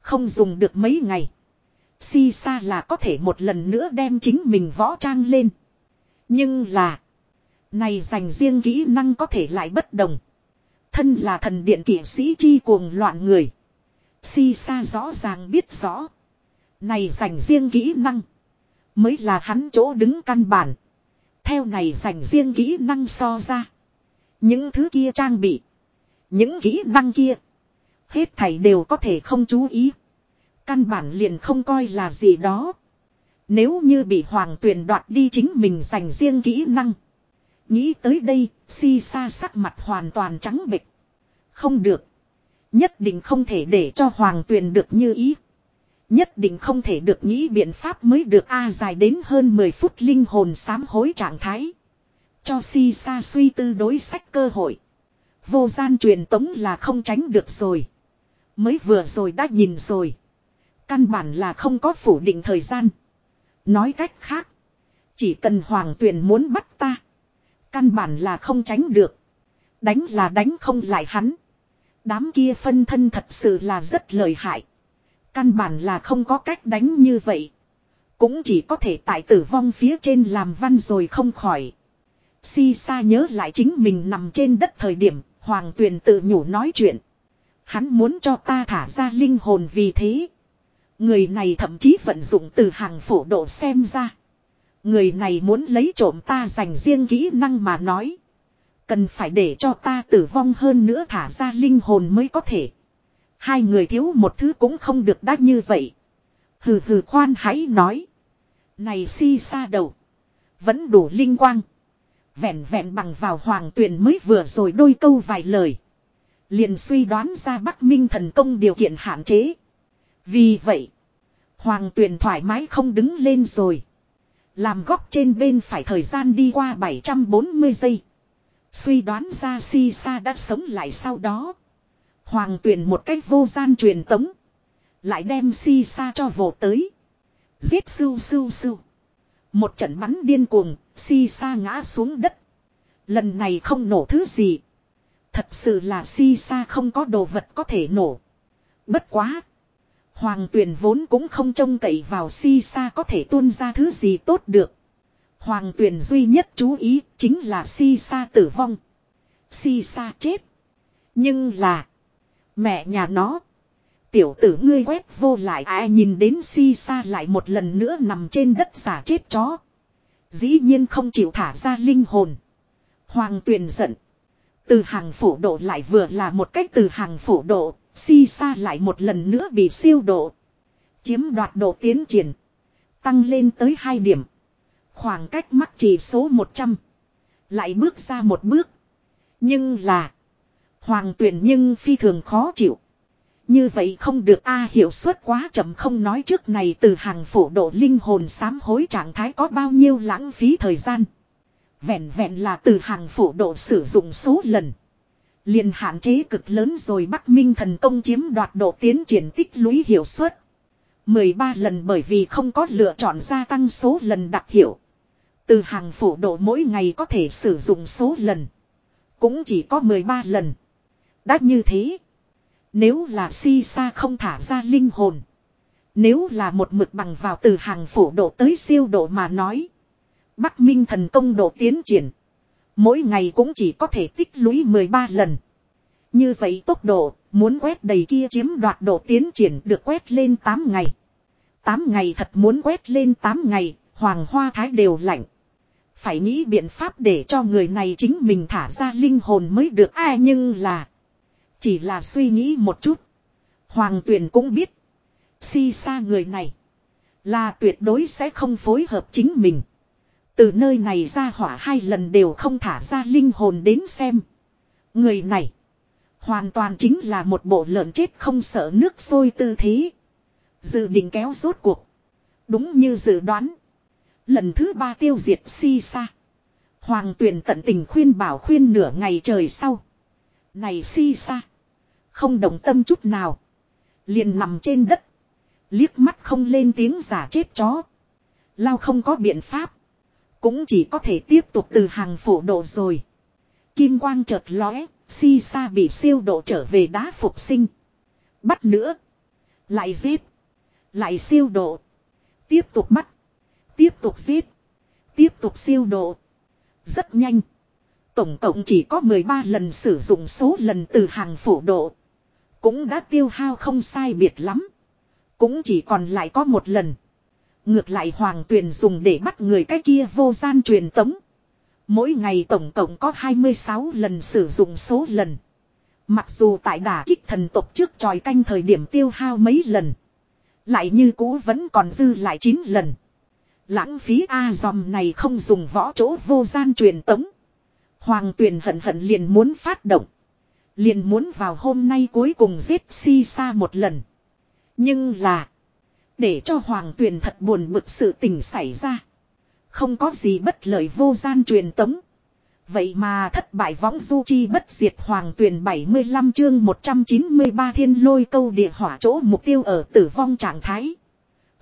Không dùng được mấy ngày. Si sa là có thể một lần nữa đem chính mình võ trang lên. Nhưng là. Này dành riêng kỹ năng có thể lại bất đồng. Thân là thần điện kỷ sĩ chi cuồng loạn người. Si sa rõ ràng biết rõ. Này dành riêng kỹ năng. Mới là hắn chỗ đứng căn bản. Theo này dành riêng kỹ năng so ra. Những thứ kia trang bị. Những kỹ năng kia. Hết thảy đều có thể không chú ý. Căn bản liền không coi là gì đó. Nếu như bị hoàng tuyển đoạt đi chính mình dành riêng kỹ năng. Nghĩ tới đây, si sa sắc mặt hoàn toàn trắng bệch. Không được. Nhất định không thể để cho hoàng tuyền được như ý. Nhất định không thể được nghĩ biện pháp mới được A dài đến hơn 10 phút linh hồn sám hối trạng thái. Cho si sa suy tư đối sách cơ hội. Vô gian truyền tống là không tránh được rồi. Mới vừa rồi đã nhìn rồi. Căn bản là không có phủ định thời gian. Nói cách khác. Chỉ cần hoàng tuyền muốn bắt ta. Căn bản là không tránh được. Đánh là đánh không lại hắn. Đám kia phân thân thật sự là rất lợi hại. Căn bản là không có cách đánh như vậy. Cũng chỉ có thể tại tử vong phía trên làm văn rồi không khỏi. Si sa nhớ lại chính mình nằm trên đất thời điểm, Hoàng Tuyền tự nhủ nói chuyện. Hắn muốn cho ta thả ra linh hồn vì thế. Người này thậm chí vận dụng từ hàng phổ độ xem ra. Người này muốn lấy trộm ta dành riêng kỹ năng mà nói. Cần phải để cho ta tử vong hơn nữa thả ra linh hồn mới có thể. Hai người thiếu một thứ cũng không được đắt như vậy. Hừ hừ khoan hãy nói. Này si xa đầu. Vẫn đủ linh quang. Vẹn vẹn bằng vào hoàng tuyển mới vừa rồi đôi câu vài lời. Liền suy đoán ra Bắc Minh thần công điều kiện hạn chế. Vì vậy. Hoàng tuyển thoải mái không đứng lên rồi. Làm góc trên bên phải thời gian đi qua 740 giây. Suy đoán ra si sa đã sống lại sau đó. Hoàng tuyển một cách vô gian truyền tống. Lại đem si sa cho vồ tới. Giết sưu sưu sưu. Một trận bắn điên cuồng, si sa ngã xuống đất. Lần này không nổ thứ gì. Thật sự là si sa không có đồ vật có thể nổ. Bất quá. Hoàng tuyển vốn cũng không trông cậy vào si sa có thể tuôn ra thứ gì tốt được. Hoàng tuyển duy nhất chú ý chính là si sa tử vong. Si sa chết. Nhưng là. Mẹ nhà nó. Tiểu tử ngươi quét vô lại ai nhìn đến si sa lại một lần nữa nằm trên đất giả chết chó. Dĩ nhiên không chịu thả ra linh hồn. Hoàng tuyền giận. Từ hàng phủ độ lại vừa là một cách từ hàng phủ độ, si sa lại một lần nữa bị siêu độ. Chiếm đoạt độ tiến triển. Tăng lên tới 2 điểm. Khoảng cách mắc chỉ số 100. Lại bước ra một bước. Nhưng là. Hoàng tuyển nhưng phi thường khó chịu. Như vậy không được a hiệu suất quá chậm không nói trước này từ hàng phổ độ linh hồn sám hối trạng thái có bao nhiêu lãng phí thời gian. Vẹn vẹn là từ hàng phổ độ sử dụng số lần. liền hạn chế cực lớn rồi Bắc Minh thần công chiếm đoạt độ tiến triển tích lũy hiệu suất. 13 lần bởi vì không có lựa chọn gia tăng số lần đặc hiệu. Từ hàng phổ độ mỗi ngày có thể sử dụng số lần. Cũng chỉ có 13 lần. Đã như thế. Nếu là si sa không thả ra linh hồn. Nếu là một mực bằng vào từ hàng phổ độ tới siêu độ mà nói. Bắc Minh thần công độ tiến triển. Mỗi ngày cũng chỉ có thể tích lũy 13 lần. Như vậy tốc độ, muốn quét đầy kia chiếm đoạt độ tiến triển được quét lên 8 ngày. 8 ngày thật muốn quét lên 8 ngày, hoàng hoa thái đều lạnh. Phải nghĩ biện pháp để cho người này chính mình thả ra linh hồn mới được ai nhưng là. Chỉ là suy nghĩ một chút. Hoàng tuyển cũng biết. Si xa người này. Là tuyệt đối sẽ không phối hợp chính mình. Từ nơi này ra hỏa hai lần đều không thả ra linh hồn đến xem. Người này. Hoàn toàn chính là một bộ lợn chết không sợ nước sôi tư thế. Dự định kéo rốt cuộc. Đúng như dự đoán. Lần thứ ba tiêu diệt si sa. Hoàng tuyển tận tình khuyên bảo khuyên nửa ngày trời sau. Này si sa. Không đồng tâm chút nào. Liền nằm trên đất. Liếc mắt không lên tiếng giả chết chó. Lao không có biện pháp. Cũng chỉ có thể tiếp tục từ hàng phổ độ rồi. Kim quang chợt lóe, si sa bị siêu độ trở về đá phục sinh. Bắt nữa. Lại giết. Lại siêu độ. Tiếp tục bắt. Tiếp tục giết. Tiếp tục siêu độ. Rất nhanh. Tổng cộng chỉ có 13 lần sử dụng số lần từ hàng phổ độ. Cũng đã tiêu hao không sai biệt lắm. Cũng chỉ còn lại có một lần. Ngược lại hoàng tuyền dùng để bắt người cái kia vô gian truyền tống. Mỗi ngày tổng cộng có 26 lần sử dụng số lần. Mặc dù tại đả kích thần tộc trước tròi canh thời điểm tiêu hao mấy lần. Lại như cũ vẫn còn dư lại 9 lần. Lãng phí A dòm này không dùng võ chỗ vô gian truyền tống. Hoàng tuyền hận hận liền muốn phát động. Liền muốn vào hôm nay cuối cùng giết si sa một lần. Nhưng là. Để cho hoàng tuyền thật buồn bực sự tình xảy ra. Không có gì bất lợi vô gian truyền tống. Vậy mà thất bại võng du chi bất diệt hoàng tuyển 75 chương 193 thiên lôi câu địa hỏa chỗ mục tiêu ở tử vong trạng thái.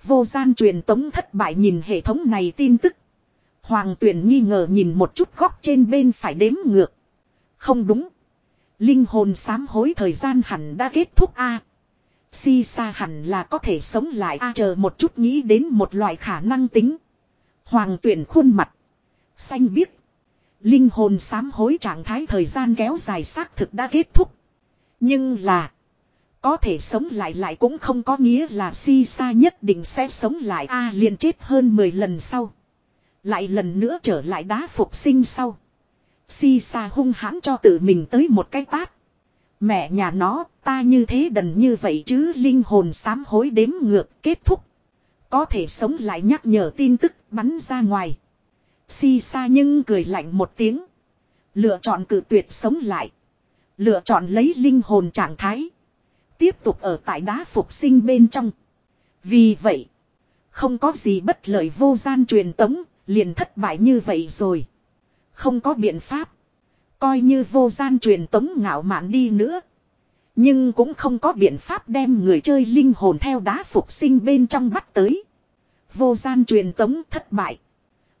Vô gian truyền tống thất bại nhìn hệ thống này tin tức. Hoàng tuyển nghi ngờ nhìn một chút góc trên bên phải đếm ngược. Không đúng. Linh hồn sám hối thời gian hẳn đã kết thúc a. Si sa hẳn là có thể sống lại a chờ một chút nghĩ đến một loại khả năng tính. Hoàng tuyển khuôn mặt. Xanh biếc. Linh hồn sám hối trạng thái thời gian kéo dài xác thực đã kết thúc. Nhưng là. Có thể sống lại lại cũng không có nghĩa là si sa nhất định sẽ sống lại a liền chết hơn 10 lần sau. Lại lần nữa trở lại đá phục sinh sau. Si sa hung hãn cho tự mình tới một cái tát. Mẹ nhà nó, ta như thế đần như vậy chứ linh hồn sám hối đếm ngược kết thúc. Có thể sống lại nhắc nhở tin tức bắn ra ngoài. Si sa nhưng cười lạnh một tiếng. Lựa chọn cử tuyệt sống lại. Lựa chọn lấy linh hồn trạng thái. Tiếp tục ở tại đá phục sinh bên trong. Vì vậy. Không có gì bất lợi vô gian truyền tống. Liền thất bại như vậy rồi. Không có biện pháp. Coi như vô gian truyền tống ngạo mạn đi nữa. Nhưng cũng không có biện pháp đem người chơi linh hồn theo đá phục sinh bên trong bắt tới. Vô gian truyền tống thất bại.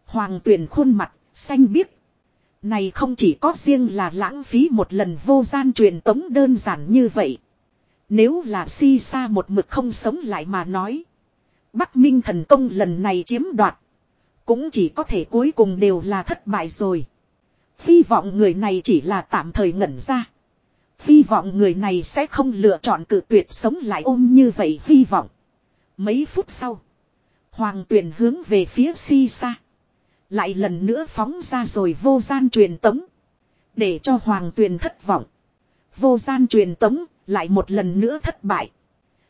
Hoàng tuyển khuôn mặt, xanh biếc. Này không chỉ có riêng là lãng phí một lần vô gian truyền tống đơn giản như vậy. Nếu là si sa một mực không sống lại mà nói. Bắc Minh thần công lần này chiếm đoạt. Cũng chỉ có thể cuối cùng đều là thất bại rồi. Hy vọng người này chỉ là tạm thời ngẩn ra. Hy vọng người này sẽ không lựa chọn cự tuyệt sống lại ôm như vậy hy vọng. Mấy phút sau. Hoàng tuyển hướng về phía si xa, Lại lần nữa phóng ra rồi vô gian truyền tống. Để cho hoàng tuyền thất vọng. Vô gian truyền tống lại một lần nữa thất bại.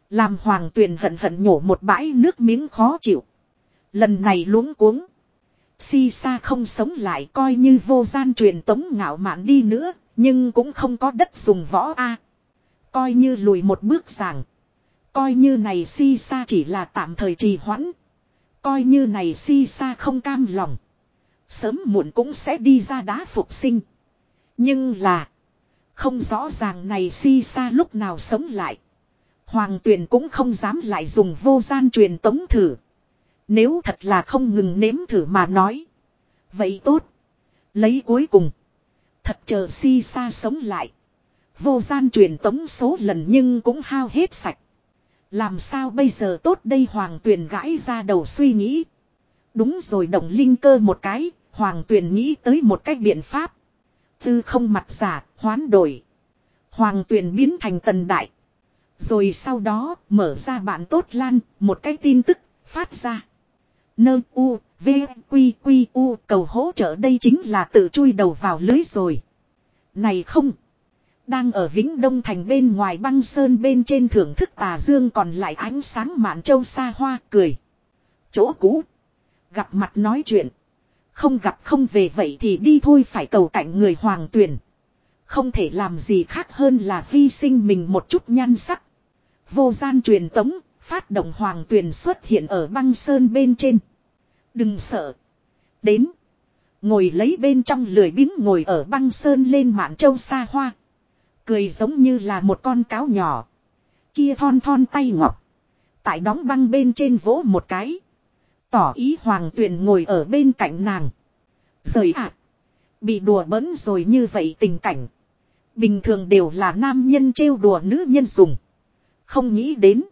Làm hoàng tuyền hận hận nhổ một bãi nước miếng khó chịu. Lần này luống cuống. Si sa không sống lại coi như vô gian truyền tống ngạo mạn đi nữa. Nhưng cũng không có đất dùng võ A. Coi như lùi một bước giảng. Coi như này si sa chỉ là tạm thời trì hoãn. Coi như này si sa không cam lòng. Sớm muộn cũng sẽ đi ra đá phục sinh. Nhưng là. Không rõ ràng này si sa lúc nào sống lại. Hoàng tuyền cũng không dám lại dùng vô gian truyền tống thử. Nếu thật là không ngừng nếm thử mà nói. Vậy tốt. Lấy cuối cùng. Thật chờ si sa sống lại. Vô gian truyền tống số lần nhưng cũng hao hết sạch. Làm sao bây giờ tốt đây hoàng tuyền gãi ra đầu suy nghĩ. Đúng rồi động linh cơ một cái, Hoàng Tuyền nghĩ tới một cách biện pháp. Tư không mặt giả, hoán đổi. Hoàng Tuyền biến thành tần đại. Rồi sau đó, mở ra bạn tốt lan, một cái tin tức, phát ra. Nơ u, v, quy quy u, cầu hỗ trợ đây chính là tự chui đầu vào lưới rồi. Này không! Đang ở Vĩnh Đông Thành bên ngoài băng sơn bên trên thưởng thức tà dương còn lại ánh sáng mạn châu xa hoa cười. Chỗ cũ. Gặp mặt nói chuyện. Không gặp không về vậy thì đi thôi phải cầu cạnh người hoàng tuyển. Không thể làm gì khác hơn là hy sinh mình một chút nhan sắc. Vô gian truyền tống, phát động hoàng tuyền xuất hiện ở băng sơn bên trên. Đừng sợ. Đến. Ngồi lấy bên trong lười biếng ngồi ở băng sơn lên mạn châu xa hoa. Cười giống như là một con cáo nhỏ. Kia thon thon tay ngọc. Tại đóng băng bên trên vỗ một cái. Tỏ ý hoàng tuyền ngồi ở bên cạnh nàng. Rời ạ. bị đùa bỡn rồi như vậy tình cảnh. Bình thường đều là nam nhân trêu đùa nữ nhân dùng. Không nghĩ đến.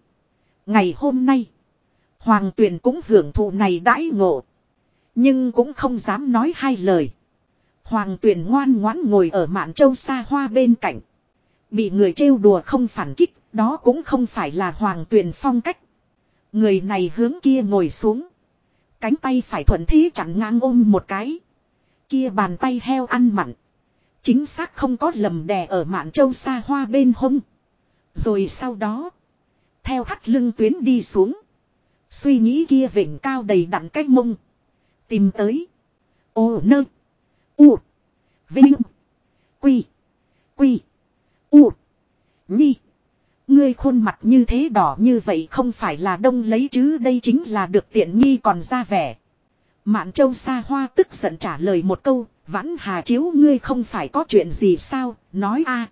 Ngày hôm nay. Hoàng tuyền cũng hưởng thụ này đãi ngộ. Nhưng cũng không dám nói hai lời. Hoàng tuyền ngoan ngoãn ngồi ở mạn châu xa hoa bên cạnh. Bị người trêu đùa không phản kích, đó cũng không phải là hoàng tuyền phong cách. Người này hướng kia ngồi xuống. Cánh tay phải thuận thế chặn ngang ôm một cái. Kia bàn tay heo ăn mặn. Chính xác không có lầm đè ở mạn châu xa hoa bên hông. Rồi sau đó. Theo thắt lưng tuyến đi xuống. Suy nghĩ kia vịnh cao đầy đặn cách mông. Tìm tới. Ô nơ. U. Vinh. Quy. Quy. U. Nhi. Ngươi khuôn mặt như thế đỏ như vậy không phải là đông lấy chứ đây chính là được tiện nghi còn ra vẻ. Mạn châu xa hoa tức giận trả lời một câu, vãn hà chiếu ngươi không phải có chuyện gì sao, nói a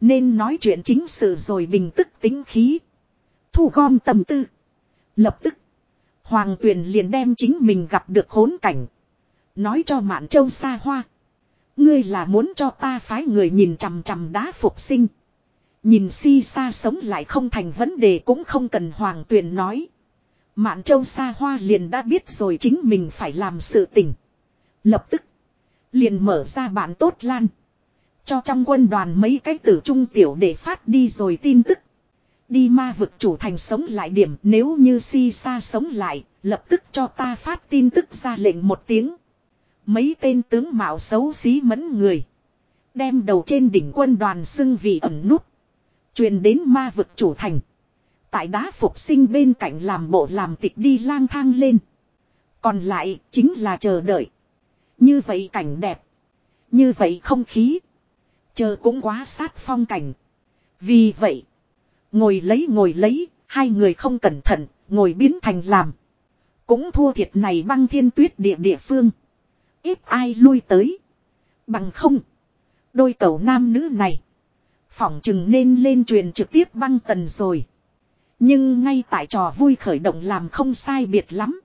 Nên nói chuyện chính sự rồi bình tức tính khí. Thu gom tâm tư. Lập tức, Hoàng Tuyền liền đem chính mình gặp được khốn cảnh. Nói cho Mạn Châu xa hoa. Ngươi là muốn cho ta phái người nhìn chằm chằm đá phục sinh. Nhìn si xa sống lại không thành vấn đề cũng không cần Hoàng Tuyền nói. Mạn Châu xa hoa liền đã biết rồi chính mình phải làm sự tình. Lập tức. Liền mở ra bản tốt lan. Cho trong quân đoàn mấy cái tử trung tiểu để phát đi rồi tin tức. Đi ma vực chủ thành sống lại điểm nếu như si sa sống lại, lập tức cho ta phát tin tức ra lệnh một tiếng. Mấy tên tướng mạo xấu xí mẫn người. Đem đầu trên đỉnh quân đoàn xưng vị ẩn nút. truyền đến ma vực chủ thành. Tại đá phục sinh bên cạnh làm bộ làm tịch đi lang thang lên. Còn lại chính là chờ đợi. Như vậy cảnh đẹp. Như vậy không khí. Chờ cũng quá sát phong cảnh. Vì vậy. Ngồi lấy ngồi lấy. Hai người không cẩn thận. Ngồi biến thành làm. Cũng thua thiệt này băng thiên tuyết địa địa phương. Ít ai lui tới. Bằng không. Đôi cậu nam nữ này. Phỏng chừng nên lên truyền trực tiếp băng tần rồi. Nhưng ngay tại trò vui khởi động làm không sai biệt lắm.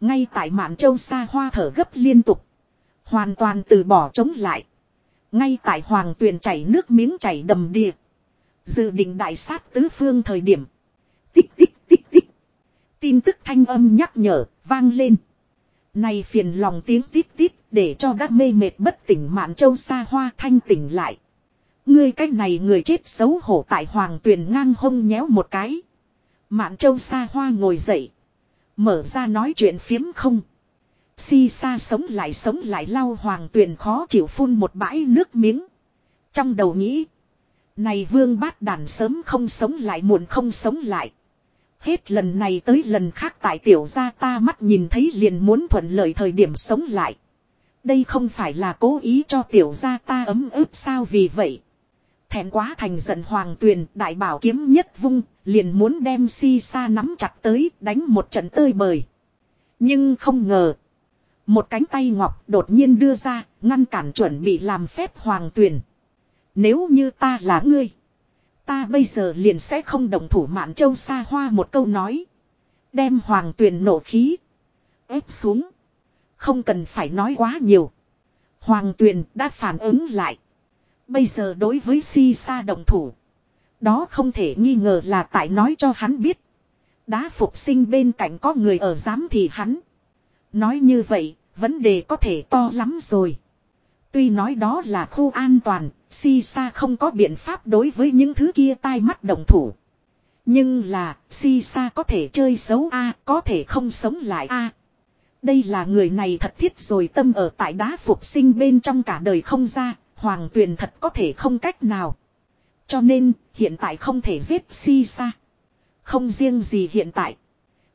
Ngay tại mạn châu xa hoa thở gấp liên tục. Hoàn toàn từ bỏ chống lại. Ngay tại hoàng tuyền chảy nước miếng chảy đầm đìa. Dự định đại sát tứ phương thời điểm. Tích tích tích tích. Tin tức thanh âm nhắc nhở, vang lên. Này phiền lòng tiếng tít tít để cho đã mê mệt bất tỉnh mạn châu xa hoa thanh tỉnh lại. Ngươi cách này người chết xấu hổ tại hoàng tuyền ngang hông nhéo một cái. Mạn châu xa hoa ngồi dậy. Mở ra nói chuyện phiếm không. Si sa sống lại sống lại lau hoàng tuyền khó chịu phun một bãi nước miếng. Trong đầu nghĩ. Này vương bát đàn sớm không sống lại muộn không sống lại. Hết lần này tới lần khác tại tiểu gia ta mắt nhìn thấy liền muốn thuận lợi thời điểm sống lại. Đây không phải là cố ý cho tiểu gia ta ấm ức sao vì vậy. Thẹn quá thành giận hoàng tuyền, đại bảo kiếm nhất vung, liền muốn đem si sa nắm chặt tới, đánh một trận tơi bời. Nhưng không ngờ. Một cánh tay ngọc đột nhiên đưa ra, ngăn cản chuẩn bị làm phép hoàng tuyền. Nếu như ta là ngươi. Ta bây giờ liền sẽ không đồng thủ mạn châu xa hoa một câu nói. Đem hoàng tuyền nổ khí. ép xuống. Không cần phải nói quá nhiều. Hoàng tuyền đã phản ứng lại. Bây giờ đối với si sa đồng thủ. Đó không thể nghi ngờ là tại nói cho hắn biết. Đá phục sinh bên cạnh có người ở giám thì hắn. Nói như vậy, vấn đề có thể to lắm rồi. Tuy nói đó là khu an toàn, si sa không có biện pháp đối với những thứ kia tai mắt đồng thủ. Nhưng là, si sa có thể chơi xấu a có thể không sống lại a Đây là người này thật thiết rồi tâm ở tại đá phục sinh bên trong cả đời không ra, hoàng tuyền thật có thể không cách nào. Cho nên, hiện tại không thể giết si sa. Không riêng gì hiện tại.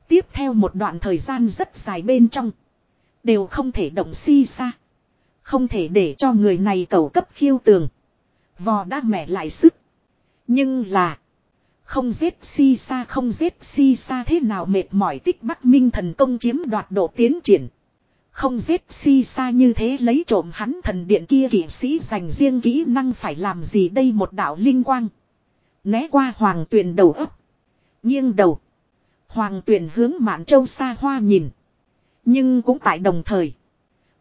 Tiếp theo một đoạn thời gian rất dài bên trong. Đều không thể động si sa. Không thể để cho người này cầu cấp khiêu tường. Vò đã mẹ lại sức. Nhưng là. Không giết si sa, không giết si sa thế nào mệt mỏi tích bắc minh thần công chiếm đoạt độ tiến triển. Không giết si sa như thế lấy trộm hắn thần điện kia kỷ sĩ dành riêng kỹ năng phải làm gì đây một đạo linh quang. Né qua hoàng tuyền đầu ấp. Nghiêng đầu. Hoàng tuyền hướng mạn châu xa hoa nhìn. Nhưng cũng tại đồng thời.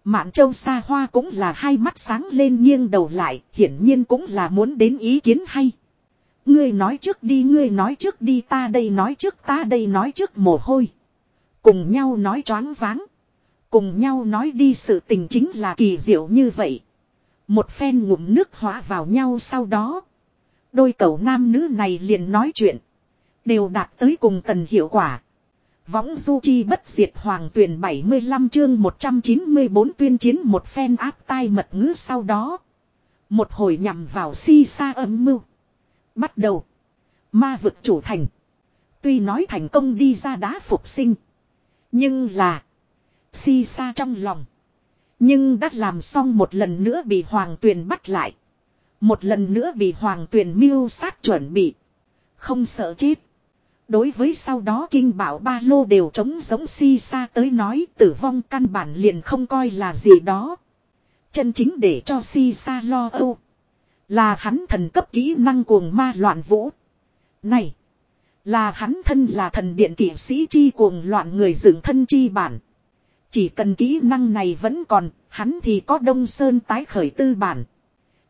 Mạn châu xa hoa cũng là hai mắt sáng lên nghiêng đầu lại, hiển nhiên cũng là muốn đến ý kiến hay. Ngươi nói trước đi, ngươi nói trước đi, ta đây nói trước, ta đây nói trước mồ hôi. Cùng nhau nói choáng váng. Cùng nhau nói đi sự tình chính là kỳ diệu như vậy. Một phen ngụm nước hóa vào nhau sau đó. Đôi cậu nam nữ này liền nói chuyện. Đều đạt tới cùng tần hiệu quả. Võng du chi bất diệt hoàng tuyển 75 chương 194 tuyên chiến một phen áp tai mật ngữ sau đó. Một hồi nhằm vào si sa âm mưu. Bắt đầu. Ma vực chủ thành. Tuy nói thành công đi ra đá phục sinh. Nhưng là. Si sa trong lòng. Nhưng đã làm xong một lần nữa bị hoàng tuyền bắt lại. Một lần nữa bị hoàng tuyền mưu sát chuẩn bị. Không sợ chết. Đối với sau đó kinh bảo ba lô đều chống giống si sa tới nói tử vong căn bản liền không coi là gì đó. Chân chính để cho si sa lo âu. Là hắn thần cấp kỹ năng cuồng ma loạn vũ. Này. Là hắn thân là thần điện kỷ sĩ chi cuồng loạn người dựng thân chi bản. Chỉ cần kỹ năng này vẫn còn, hắn thì có đông sơn tái khởi tư bản.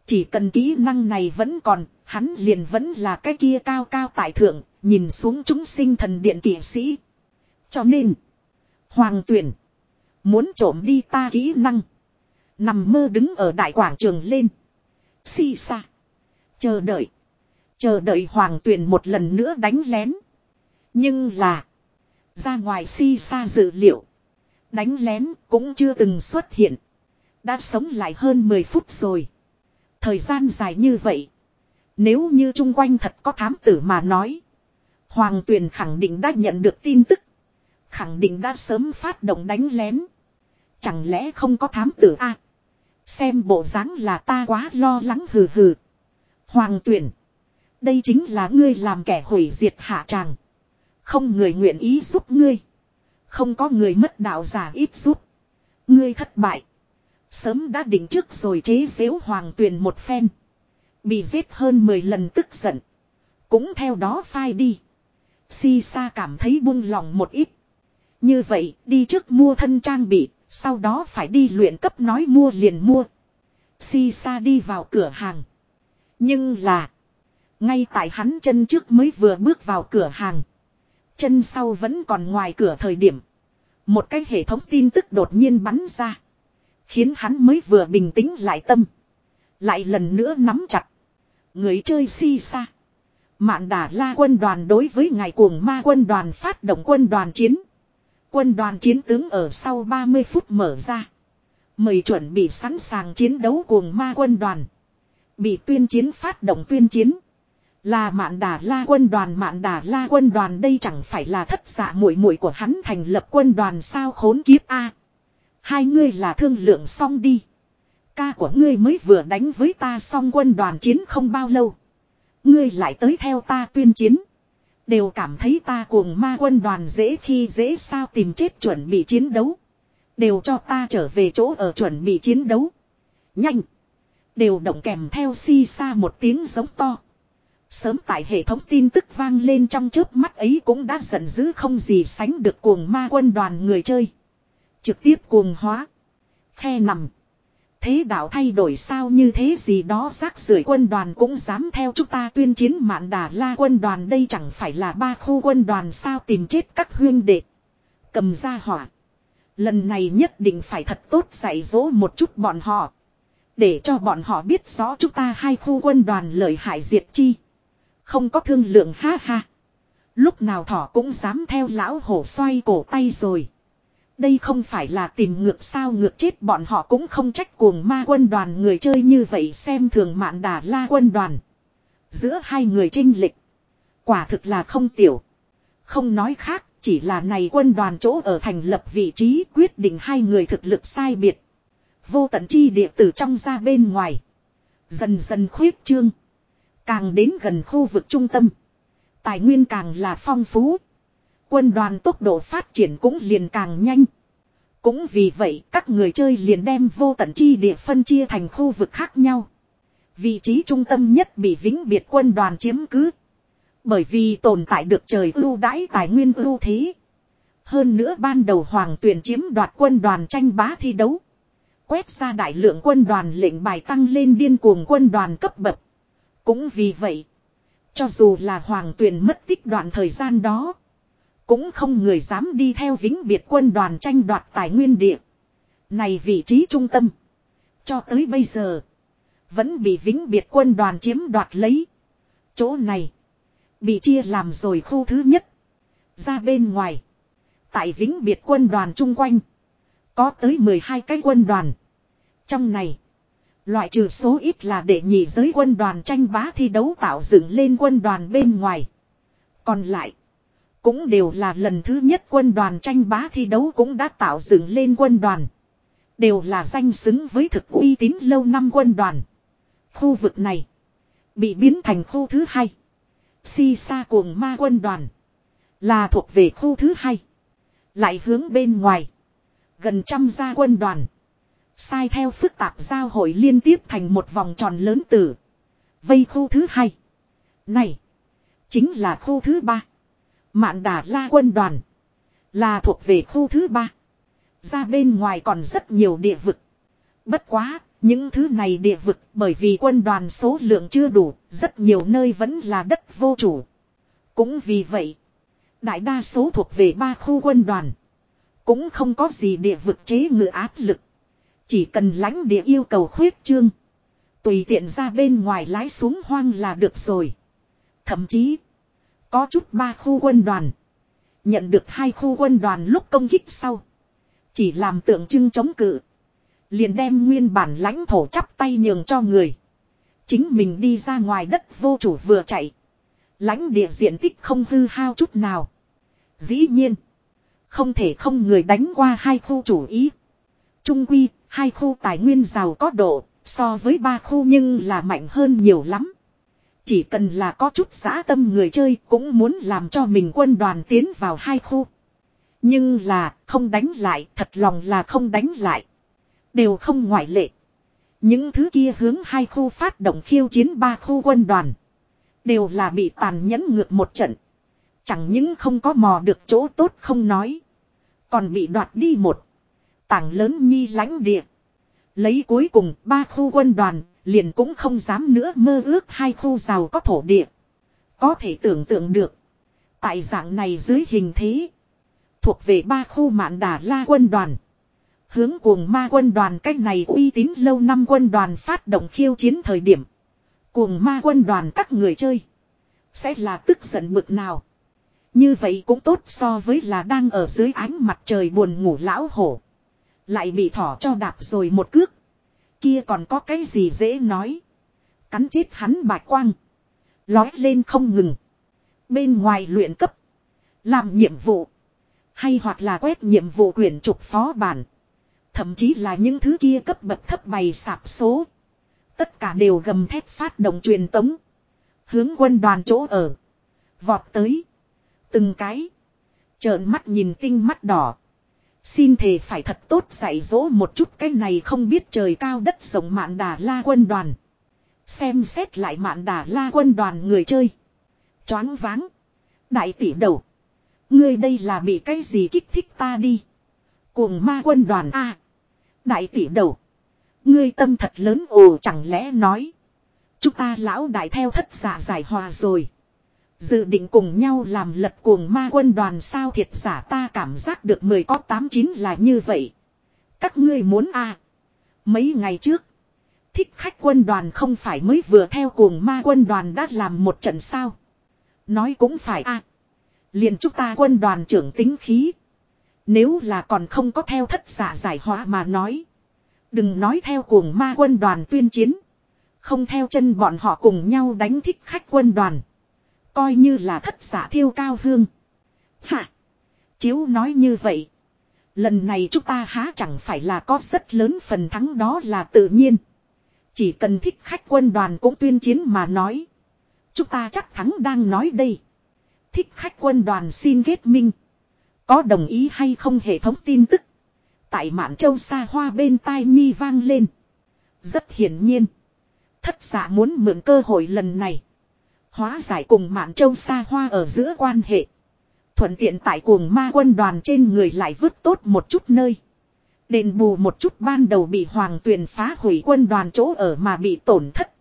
Chỉ cần kỹ năng này vẫn còn, hắn liền vẫn là cái kia cao cao tại thượng, nhìn xuống chúng sinh thần điện kỷ sĩ. Cho nên, Hoàng tuyển, muốn trộm đi ta kỹ năng. Nằm mơ đứng ở đại quảng trường lên. Si xa. Chờ đợi. Chờ đợi hoàng tuyển một lần nữa đánh lén. Nhưng là. Ra ngoài si xa dự liệu. Đánh lén cũng chưa từng xuất hiện. Đã sống lại hơn 10 phút rồi. Thời gian dài như vậy. Nếu như chung quanh thật có thám tử mà nói. Hoàng tuyền khẳng định đã nhận được tin tức. Khẳng định đã sớm phát động đánh lén. Chẳng lẽ không có thám tử a? xem bộ dáng là ta quá lo lắng hừ hừ. Hoàng Tuyền, Đây chính là ngươi làm kẻ hủy diệt hạ tràng. Không người nguyện ý giúp ngươi. Không có người mất đạo giả ít giúp. Ngươi thất bại. Sớm đã định trước rồi chế xếu hoàng tuyền một phen. Bị giết hơn 10 lần tức giận. Cũng theo đó phai đi. Si sa cảm thấy buông lòng một ít. Như vậy, đi trước mua thân trang bị. Sau đó phải đi luyện cấp nói mua liền mua. Si sa đi vào cửa hàng. Nhưng là. Ngay tại hắn chân trước mới vừa bước vào cửa hàng. Chân sau vẫn còn ngoài cửa thời điểm. Một cái hệ thống tin tức đột nhiên bắn ra. Khiến hắn mới vừa bình tĩnh lại tâm. Lại lần nữa nắm chặt. Người chơi si Sa. Mạn đà la quân đoàn đối với ngài cuồng ma quân đoàn phát động quân đoàn chiến. Quân đoàn chiến tướng ở sau 30 phút mở ra. Mời chuẩn bị sẵn sàng chiến đấu cuồng ma quân đoàn. Bị tuyên chiến phát động tuyên chiến. Là mạn đà la quân đoàn, mạn đà la quân đoàn đây chẳng phải là thất giả muội muội của hắn thành lập quân đoàn sao khốn kiếp a Hai ngươi là thương lượng xong đi. Ca của ngươi mới vừa đánh với ta xong quân đoàn chiến không bao lâu. Ngươi lại tới theo ta tuyên chiến. Đều cảm thấy ta cuồng ma quân đoàn dễ khi dễ sao tìm chết chuẩn bị chiến đấu. Đều cho ta trở về chỗ ở chuẩn bị chiến đấu. Nhanh. Đều động kèm theo si xa một tiếng giống to. Sớm tại hệ thống tin tức vang lên trong chớp mắt ấy cũng đã giận dữ không gì sánh được cuồng ma quân đoàn người chơi. Trực tiếp cuồng hóa. Khe nằm. Thế đạo thay đổi sao như thế gì đó, rác rưởi quân đoàn cũng dám theo chúng ta tuyên chiến mạn đà la quân đoàn đây chẳng phải là ba khu quân đoàn sao tìm chết các huyên đệ. Cầm ra hỏa. Lần này nhất định phải thật tốt dạy dỗ một chút bọn họ. Để cho bọn họ biết rõ chúng ta hai khu quân đoàn lợi hại diệt chi. Không có thương lượng, ha ha. Lúc nào thỏ cũng dám theo lão hổ xoay cổ tay rồi. Đây không phải là tìm ngược sao ngược chết bọn họ cũng không trách cuồng ma quân đoàn người chơi như vậy xem thường mạn đà la quân đoàn. Giữa hai người trinh lịch. Quả thực là không tiểu. Không nói khác, chỉ là này quân đoàn chỗ ở thành lập vị trí quyết định hai người thực lực sai biệt. Vô tận chi địa từ trong ra bên ngoài. Dần dần khuyết trương. Càng đến gần khu vực trung tâm. Tài nguyên càng là phong phú. Quân đoàn tốc độ phát triển cũng liền càng nhanh. Cũng vì vậy, các người chơi liền đem vô tận chi địa phân chia thành khu vực khác nhau. Vị trí trung tâm nhất bị vĩnh biệt quân đoàn chiếm cứ. Bởi vì tồn tại được trời ưu đãi tài nguyên ưu thế. Hơn nữa ban đầu hoàng tuyển chiếm đoạt quân đoàn tranh bá thi đấu. Quét ra đại lượng quân đoàn lệnh bài tăng lên điên cuồng quân đoàn cấp bậc. Cũng vì vậy. Cho dù là hoàng tuyển mất tích đoạn thời gian đó. Cũng không người dám đi theo vĩnh biệt quân đoàn tranh đoạt tài nguyên địa. Này vị trí trung tâm. Cho tới bây giờ. Vẫn bị vĩnh biệt quân đoàn chiếm đoạt lấy. Chỗ này. Bị chia làm rồi khu thứ nhất. Ra bên ngoài. Tại vĩnh biệt quân đoàn chung quanh. Có tới 12 cái quân đoàn. Trong này. Loại trừ số ít là để nhị giới quân đoàn tranh bá thi đấu tạo dựng lên quân đoàn bên ngoài. Còn lại. Cũng đều là lần thứ nhất quân đoàn tranh bá thi đấu cũng đã tạo dựng lên quân đoàn. Đều là danh xứng với thực uy tín lâu năm quân đoàn. Khu vực này. Bị biến thành khu thứ hai. Si sa cuồng ma quân đoàn. Là thuộc về khu thứ hai. Lại hướng bên ngoài. Gần trăm gia quân đoàn. Sai theo phức tạp giao hội liên tiếp thành một vòng tròn lớn tử. Vây khu thứ hai. Này. Chính là khu thứ ba. Mạn đà la quân đoàn. Là thuộc về khu thứ ba. Ra bên ngoài còn rất nhiều địa vực. Bất quá, những thứ này địa vực bởi vì quân đoàn số lượng chưa đủ, rất nhiều nơi vẫn là đất vô chủ. Cũng vì vậy, đại đa số thuộc về ba khu quân đoàn. Cũng không có gì địa vực chế ngự áp lực. Chỉ cần lãnh địa yêu cầu khuyết trương. Tùy tiện ra bên ngoài lái xuống hoang là được rồi. Thậm chí, có chút ba khu quân đoàn. Nhận được hai khu quân đoàn lúc công kích sau. Chỉ làm tượng trưng chống cự. Liền đem nguyên bản lãnh thổ chắp tay nhường cho người. Chính mình đi ra ngoài đất vô chủ vừa chạy. Lãnh địa diện tích không hư hao chút nào. Dĩ nhiên. Không thể không người đánh qua hai khu chủ ý. Trung quy, hai khu tài nguyên giàu có độ, so với ba khu nhưng là mạnh hơn nhiều lắm. Chỉ cần là có chút giã tâm người chơi cũng muốn làm cho mình quân đoàn tiến vào hai khu. Nhưng là, không đánh lại, thật lòng là không đánh lại. Đều không ngoại lệ. Những thứ kia hướng hai khu phát động khiêu chiến ba khu quân đoàn. Đều là bị tàn nhẫn ngược một trận. Chẳng những không có mò được chỗ tốt không nói. Còn bị đoạt đi một. Tảng lớn nhi lãnh địa. Lấy cuối cùng ba khu quân đoàn liền cũng không dám nữa mơ ước hai khu giàu có thổ địa. Có thể tưởng tượng được. Tại dạng này dưới hình thế. Thuộc về ba khu mạn đà la quân đoàn. Hướng cuồng ma quân đoàn cách này uy tín lâu năm quân đoàn phát động khiêu chiến thời điểm. Cuồng ma quân đoàn các người chơi. Sẽ là tức giận bực nào. Như vậy cũng tốt so với là đang ở dưới ánh mặt trời buồn ngủ lão hổ. Lại bị thỏ cho đạp rồi một cước. Kia còn có cái gì dễ nói. Cắn chết hắn bạch quang. Lói lên không ngừng. Bên ngoài luyện cấp. Làm nhiệm vụ. Hay hoặc là quét nhiệm vụ quyền trục phó bản. Thậm chí là những thứ kia cấp bậc thấp bày sạp số. Tất cả đều gầm thép phát động truyền tống. Hướng quân đoàn chỗ ở. Vọt tới. Từng cái. Trợn mắt nhìn tinh mắt đỏ. Xin thề phải thật tốt dạy dỗ một chút cái này không biết trời cao đất rộng mạn đà la quân đoàn. Xem xét lại mạn đà la quân đoàn người chơi. Choáng váng. Đại tỷ đầu. Ngươi đây là bị cái gì kích thích ta đi. Cuồng ma quân đoàn A. Đại tỷ đầu. Ngươi tâm thật lớn ồ, chẳng lẽ nói. Chúng ta lão đại theo thất giả giải hòa rồi. Dự định cùng nhau làm lật cuồng ma quân đoàn sao thiệt giả ta cảm giác được mười có tám chín là như vậy. Các ngươi muốn a Mấy ngày trước. Thích khách quân đoàn không phải mới vừa theo cuồng ma quân đoàn đã làm một trận sao. Nói cũng phải a liền chúng ta quân đoàn trưởng tính khí. Nếu là còn không có theo thất giả giải hóa mà nói. Đừng nói theo cuồng ma quân đoàn tuyên chiến. Không theo chân bọn họ cùng nhau đánh thích khách quân đoàn. Coi như là thất giả thiêu cao hương. Hạ. Chiếu nói như vậy. Lần này chúng ta há chẳng phải là có rất lớn phần thắng đó là tự nhiên. Chỉ cần thích khách quân đoàn cũng tuyên chiến mà nói. Chúng ta chắc thắng đang nói đây. Thích khách quân đoàn xin kết minh. Có đồng ý hay không hệ thống tin tức. Tại mạn châu xa hoa bên tai nhi vang lên. Rất hiển nhiên. Thất giả muốn mượn cơ hội lần này. Hóa giải cùng Mạn Châu xa hoa ở giữa quan hệ. Thuận tiện tại cuồng ma quân đoàn trên người lại vứt tốt một chút nơi. Đền bù một chút ban đầu bị hoàng tuyền phá hủy quân đoàn chỗ ở mà bị tổn thất.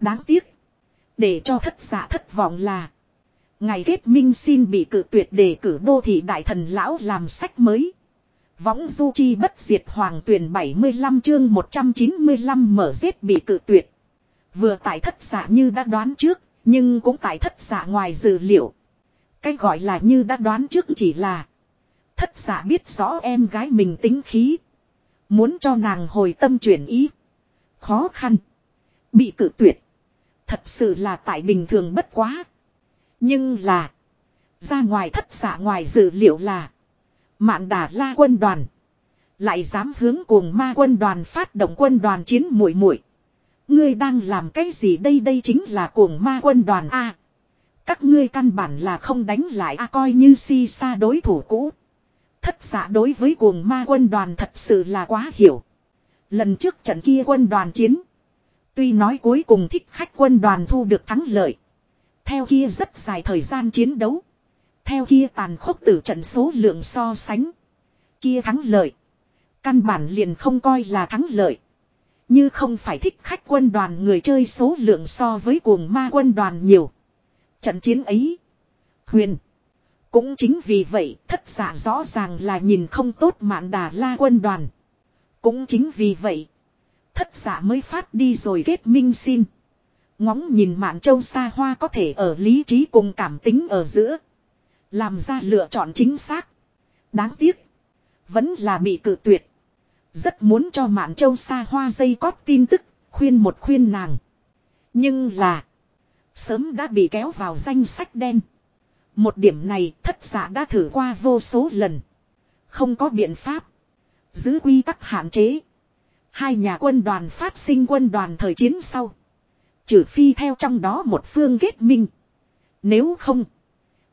Đáng tiếc. Để cho thất giả thất vọng là. Ngày kết minh xin bị cử tuyệt đề cử đô thị đại thần lão làm sách mới. Võng du chi bất diệt hoàng tuyển 75 chương 195 mở giết bị cử tuyệt. Vừa tại thất giả như đã đoán trước, nhưng cũng tại thất giả ngoài dự liệu. Cái gọi là như đã đoán trước chỉ là, Thất giả biết rõ em gái mình tính khí. Muốn cho nàng hồi tâm chuyển ý. Khó khăn. Bị cự tuyệt. Thật sự là tại bình thường bất quá. Nhưng là. Ra ngoài thất giả ngoài dự liệu là. Mạn đà la quân đoàn. Lại dám hướng cuồng ma quân đoàn phát động quân đoàn chiến muội muội Ngươi đang làm cái gì đây đây chính là cuồng ma quân đoàn A. các ngươi căn bản là không đánh lại A, coi như si xa đối thủ cũ. Thất giả đối với cuồng ma quân đoàn thật sự là quá hiểu. Lần trước trận kia quân đoàn chiến. Tuy nói cuối cùng thích khách quân đoàn thu được thắng lợi. Theo kia rất dài thời gian chiến đấu. Theo kia tàn khốc tử trận số lượng so sánh. Kia thắng lợi. Căn bản liền không coi là thắng lợi. Như không phải thích khách quân đoàn người chơi số lượng so với cuồng ma quân đoàn nhiều. Trận chiến ấy. Huyền. Cũng chính vì vậy, thất giả rõ ràng là nhìn không tốt mạn đà la quân đoàn. Cũng chính vì vậy. Thất giả mới phát đi rồi kết minh xin. Ngóng nhìn mạn châu xa hoa có thể ở lý trí cùng cảm tính ở giữa. Làm ra lựa chọn chính xác. Đáng tiếc. Vẫn là bị cự tuyệt. Rất muốn cho mạn châu xa hoa dây cót tin tức. Khuyên một khuyên nàng. Nhưng là. Sớm đã bị kéo vào danh sách đen. Một điểm này, thất giả đã thử qua vô số lần. Không có biện pháp. Giữ quy tắc hạn chế. Hai nhà quân đoàn phát sinh quân đoàn thời chiến sau. Trừ phi theo trong đó một phương kết minh. Nếu không.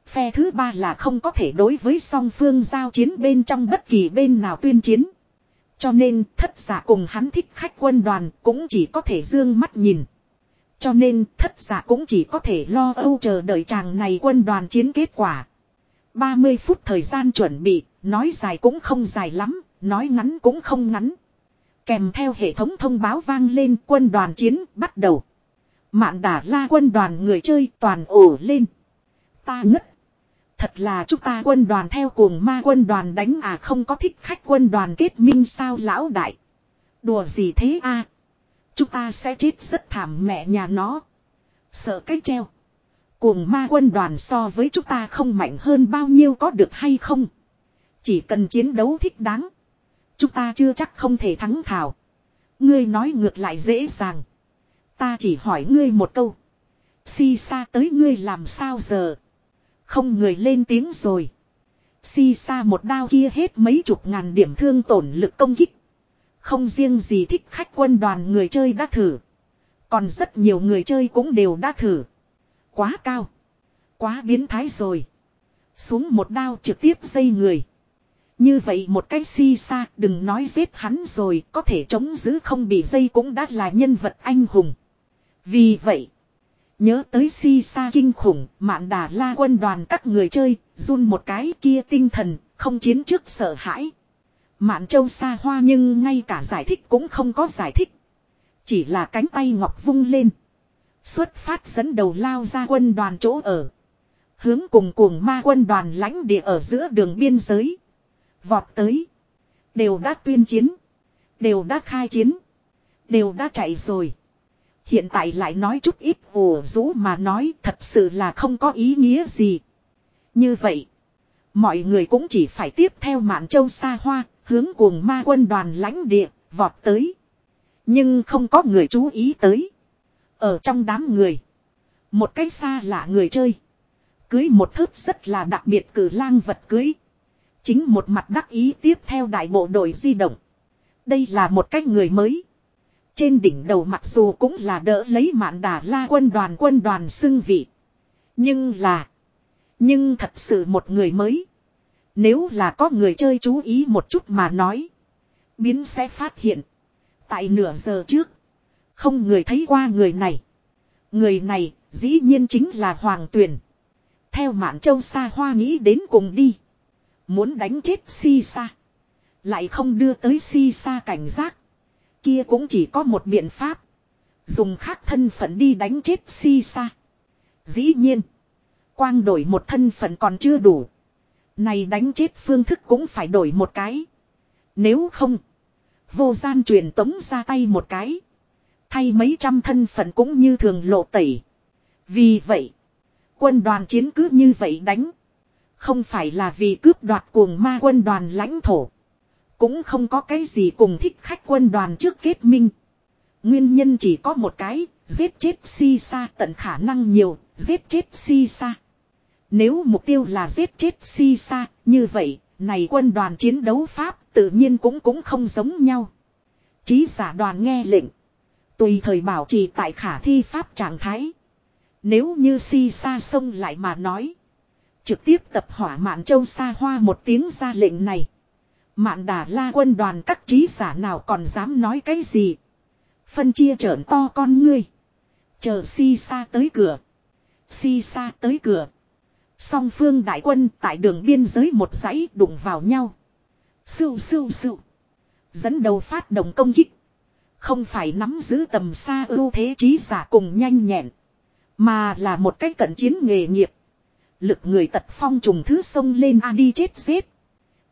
Phe thứ ba là không có thể đối với song phương giao chiến bên trong bất kỳ bên nào tuyên chiến. Cho nên thất giả cùng hắn thích khách quân đoàn cũng chỉ có thể dương mắt nhìn. Cho nên thất giả cũng chỉ có thể lo âu chờ đợi chàng này quân đoàn chiến kết quả. 30 phút thời gian chuẩn bị, nói dài cũng không dài lắm, nói ngắn cũng không ngắn. Kèm theo hệ thống thông báo vang lên quân đoàn chiến bắt đầu. Mạn đả la quân đoàn người chơi toàn ổ lên. Ta ngất. Thật là chúng ta quân đoàn theo cuồng ma quân đoàn đánh à không có thích khách quân đoàn kết minh sao lão đại. Đùa gì thế a Chúng ta sẽ chết rất thảm mẹ nhà nó. Sợ cái treo. Cuồng ma quân đoàn so với chúng ta không mạnh hơn bao nhiêu có được hay không. Chỉ cần chiến đấu thích đáng. Chúng ta chưa chắc không thể thắng thảo. Ngươi nói ngược lại dễ dàng. Ta chỉ hỏi ngươi một câu. Si xa tới ngươi làm sao giờ. Không người lên tiếng rồi. Si xa một đao kia hết mấy chục ngàn điểm thương tổn lực công kích. Không riêng gì thích khách quân đoàn người chơi đã thử. Còn rất nhiều người chơi cũng đều đã thử. Quá cao. Quá biến thái rồi. Xuống một đao trực tiếp dây người. Như vậy một cái si xa đừng nói giết hắn rồi, có thể chống giữ không bị dây cũng đã là nhân vật anh hùng. Vì vậy. Nhớ tới si sa kinh khủng, mạn đà la quân đoàn các người chơi, run một cái kia tinh thần, không chiến trước sợ hãi. Mạn châu xa hoa nhưng ngay cả giải thích cũng không có giải thích. Chỉ là cánh tay ngọc vung lên. Xuất phát dẫn đầu lao ra quân đoàn chỗ ở. Hướng cùng cuồng ma quân đoàn lãnh địa ở giữa đường biên giới. Vọt tới. Đều đã tuyên chiến. Đều đã khai chiến. Đều đã chạy rồi. Hiện tại lại nói chút ít ồ rũ mà nói thật sự là không có ý nghĩa gì. Như vậy. Mọi người cũng chỉ phải tiếp theo mạn châu xa hoa, hướng cuồng ma quân đoàn lãnh địa, vọt tới. Nhưng không có người chú ý tới. Ở trong đám người. Một cái xa lạ người chơi. Cưới một thớt rất là đặc biệt cử lang vật cưới. Chính một mặt đắc ý tiếp theo đại bộ đội di động. Đây là một cái người mới. Trên đỉnh đầu mặc dù cũng là đỡ lấy mạn đà la quân đoàn quân đoàn xưng vị. Nhưng là. Nhưng thật sự một người mới. Nếu là có người chơi chú ý một chút mà nói. Biến sẽ phát hiện. Tại nửa giờ trước. Không người thấy qua người này. Người này dĩ nhiên chính là Hoàng Tuyền. Theo Mạn Châu Sa Hoa nghĩ đến cùng đi. Muốn đánh chết Si Sa. Lại không đưa tới Si Sa cảnh giác. Kia cũng chỉ có một biện pháp. Dùng khác thân phận đi đánh chết Si Sa. Dĩ nhiên. Quang đổi một thân phận còn chưa đủ. Này đánh chết phương thức cũng phải đổi một cái. Nếu không. Vô gian truyền tống ra tay một cái. Thay mấy trăm thân phận cũng như thường lộ tẩy. Vì vậy. Quân đoàn chiến cứ như vậy đánh. Không phải là vì cướp đoạt cuồng ma quân đoàn lãnh thổ. Cũng không có cái gì cùng thích khách quân đoàn trước kết minh. Nguyên nhân chỉ có một cái, giết chết si sa tận khả năng nhiều, giết chết si sa. Nếu mục tiêu là giết chết si sa, như vậy, này quân đoàn chiến đấu Pháp tự nhiên cũng cũng không giống nhau. Chí giả đoàn nghe lệnh. Tùy thời bảo trì tại khả thi Pháp trạng thái. Nếu như si sa xông lại mà nói. Trực tiếp tập hỏa mạn châu xa hoa một tiếng ra lệnh này. Mạn đà la quân đoàn các trí giả nào còn dám nói cái gì. Phân chia trởn to con ngươi. Chờ si sa tới cửa. Si sa tới cửa. Song phương đại quân tại đường biên giới một dãy đụng vào nhau. Sưu sưu sưu. Dẫn đầu phát động công kích. Không phải nắm giữ tầm xa ưu thế trí giả cùng nhanh nhẹn. Mà là một cách cận chiến nghề nghiệp. Lực người tật phong trùng thứ sông lên a đi chết giết.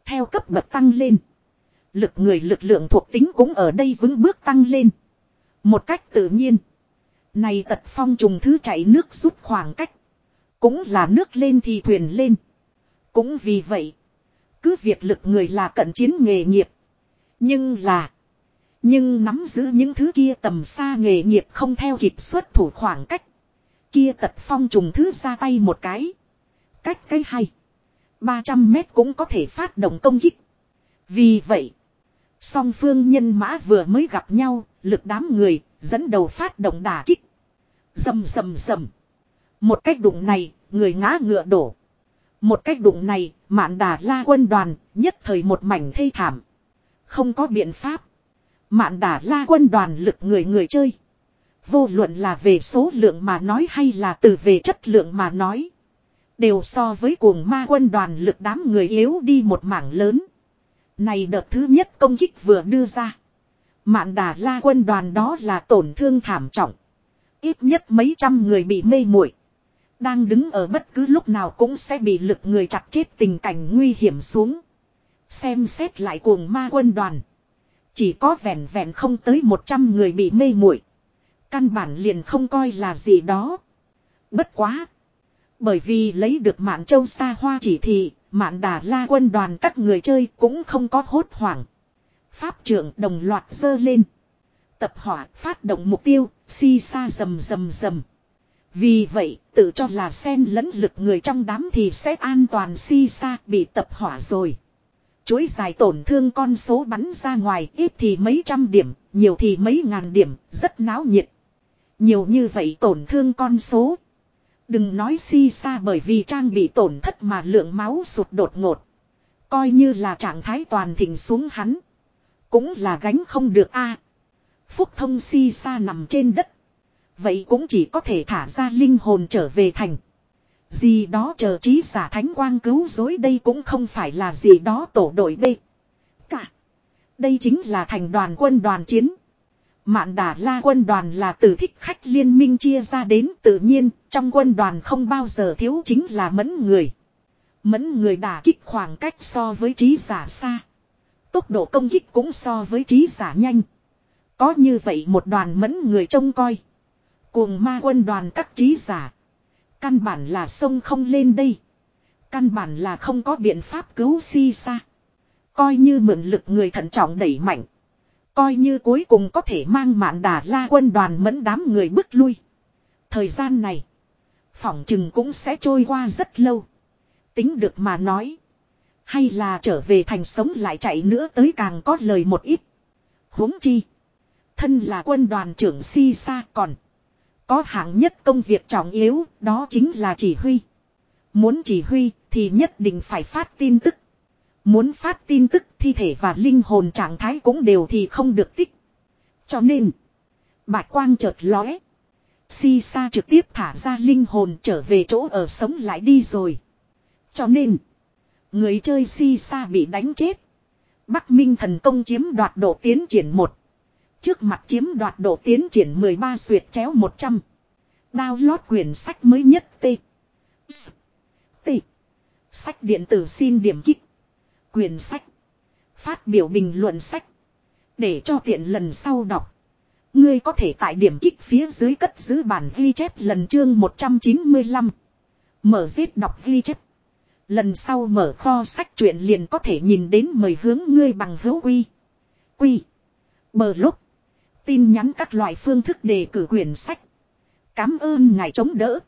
Theo cấp bậc tăng lên. Lực người lực lượng thuộc tính cũng ở đây vững bước tăng lên. Một cách tự nhiên. Này tật phong trùng thứ chạy nước rút khoảng cách. Cũng là nước lên thì thuyền lên. Cũng vì vậy. Cứ việc lực người là cận chiến nghề nghiệp. Nhưng là. Nhưng nắm giữ những thứ kia tầm xa nghề nghiệp không theo kịp xuất thủ khoảng cách. Kia tật phong trùng thứ ra tay một cái. Cách cái hay. 300 mét cũng có thể phát động công kích. Vì vậy. Song phương nhân mã vừa mới gặp nhau, lực đám người, dẫn đầu phát động đả kích. sầm sầm sầm. Một cách đụng này, người ngã ngựa đổ. Một cách đụng này, mạn đà la quân đoàn, nhất thời một mảnh thê thảm. Không có biện pháp. Mạn đà la quân đoàn lực người người chơi. Vô luận là về số lượng mà nói hay là từ về chất lượng mà nói. Đều so với cuồng ma quân đoàn lực đám người yếu đi một mảng lớn. Này đợt thứ nhất công kích vừa đưa ra. Mạn đà la quân đoàn đó là tổn thương thảm trọng. Ít nhất mấy trăm người bị mê muội Đang đứng ở bất cứ lúc nào cũng sẽ bị lực người chặt chết tình cảnh nguy hiểm xuống. Xem xét lại cuồng ma quân đoàn. Chỉ có vẹn vẹn không tới 100 người bị mê muội Căn bản liền không coi là gì đó. Bất quá. Bởi vì lấy được mạn châu xa hoa chỉ thị, mạn đà la quân đoàn các người chơi cũng không có hốt hoảng. Pháp trưởng đồng loạt dơ lên. Tập hỏa phát động mục tiêu, si sa rầm rầm rầm. Vì vậy, tự cho là sen lẫn lực người trong đám thì sẽ an toàn si sa bị tập hỏa rồi. Chuỗi dài tổn thương con số bắn ra ngoài ít thì mấy trăm điểm, nhiều thì mấy ngàn điểm, rất náo nhiệt. Nhiều như vậy tổn thương con số. Đừng nói si xa bởi vì trang bị tổn thất mà lượng máu sụt đột ngột. Coi như là trạng thái toàn thịnh xuống hắn. Cũng là gánh không được a Phúc thông si xa nằm trên đất. Vậy cũng chỉ có thể thả ra linh hồn trở về thành. Gì đó chờ trí giả thánh quang cứu dối đây cũng không phải là gì đó tổ đội B. Cả. Đây chính là thành đoàn quân đoàn chiến. Mạn đà la quân đoàn là từ thích khách liên minh chia ra đến tự nhiên, trong quân đoàn không bao giờ thiếu chính là mẫn người. Mẫn người đả kích khoảng cách so với trí giả xa. Tốc độ công kích cũng so với trí giả nhanh. Có như vậy một đoàn mẫn người trông coi. Cuồng ma quân đoàn các trí giả. Căn bản là sông không lên đây. Căn bản là không có biện pháp cứu si xa. Coi như mượn lực người thận trọng đẩy mạnh. Coi như cuối cùng có thể mang mạn đà la quân đoàn mẫn đám người bước lui. Thời gian này. Phỏng chừng cũng sẽ trôi qua rất lâu. Tính được mà nói. Hay là trở về thành sống lại chạy nữa tới càng có lời một ít. huống chi. Thân là quân đoàn trưởng si sa còn. Có hạng nhất công việc trọng yếu, đó chính là chỉ huy. Muốn chỉ huy thì nhất định phải phát tin tức. Muốn phát tin tức thi thể và linh hồn trạng thái cũng đều thì không được tích. Cho nên. Bạch quang chợt lóe. Si sa trực tiếp thả ra linh hồn trở về chỗ ở sống lại đi rồi. Cho nên. Người chơi si sa bị đánh chết. Bắc Minh thần công chiếm đoạt độ tiến triển một Trước mặt chiếm đoạt độ tiến triển 13 suyệt chéo 100. Download quyển sách mới nhất T. S. T. Sách điện tử xin điểm kích. Quyền sách. Phát biểu bình luận sách. Để cho tiện lần sau đọc. Ngươi có thể tại điểm kích phía dưới cất giữ bản ghi chép lần chương 195. Mở giết đọc ghi chép. Lần sau mở kho sách truyện liền có thể nhìn đến mời hướng ngươi bằng hữu uy. Quy. Bờ lúc. Tin nhắn các loại phương thức đề cử quyển sách. Cám ơn ngài chống đỡ.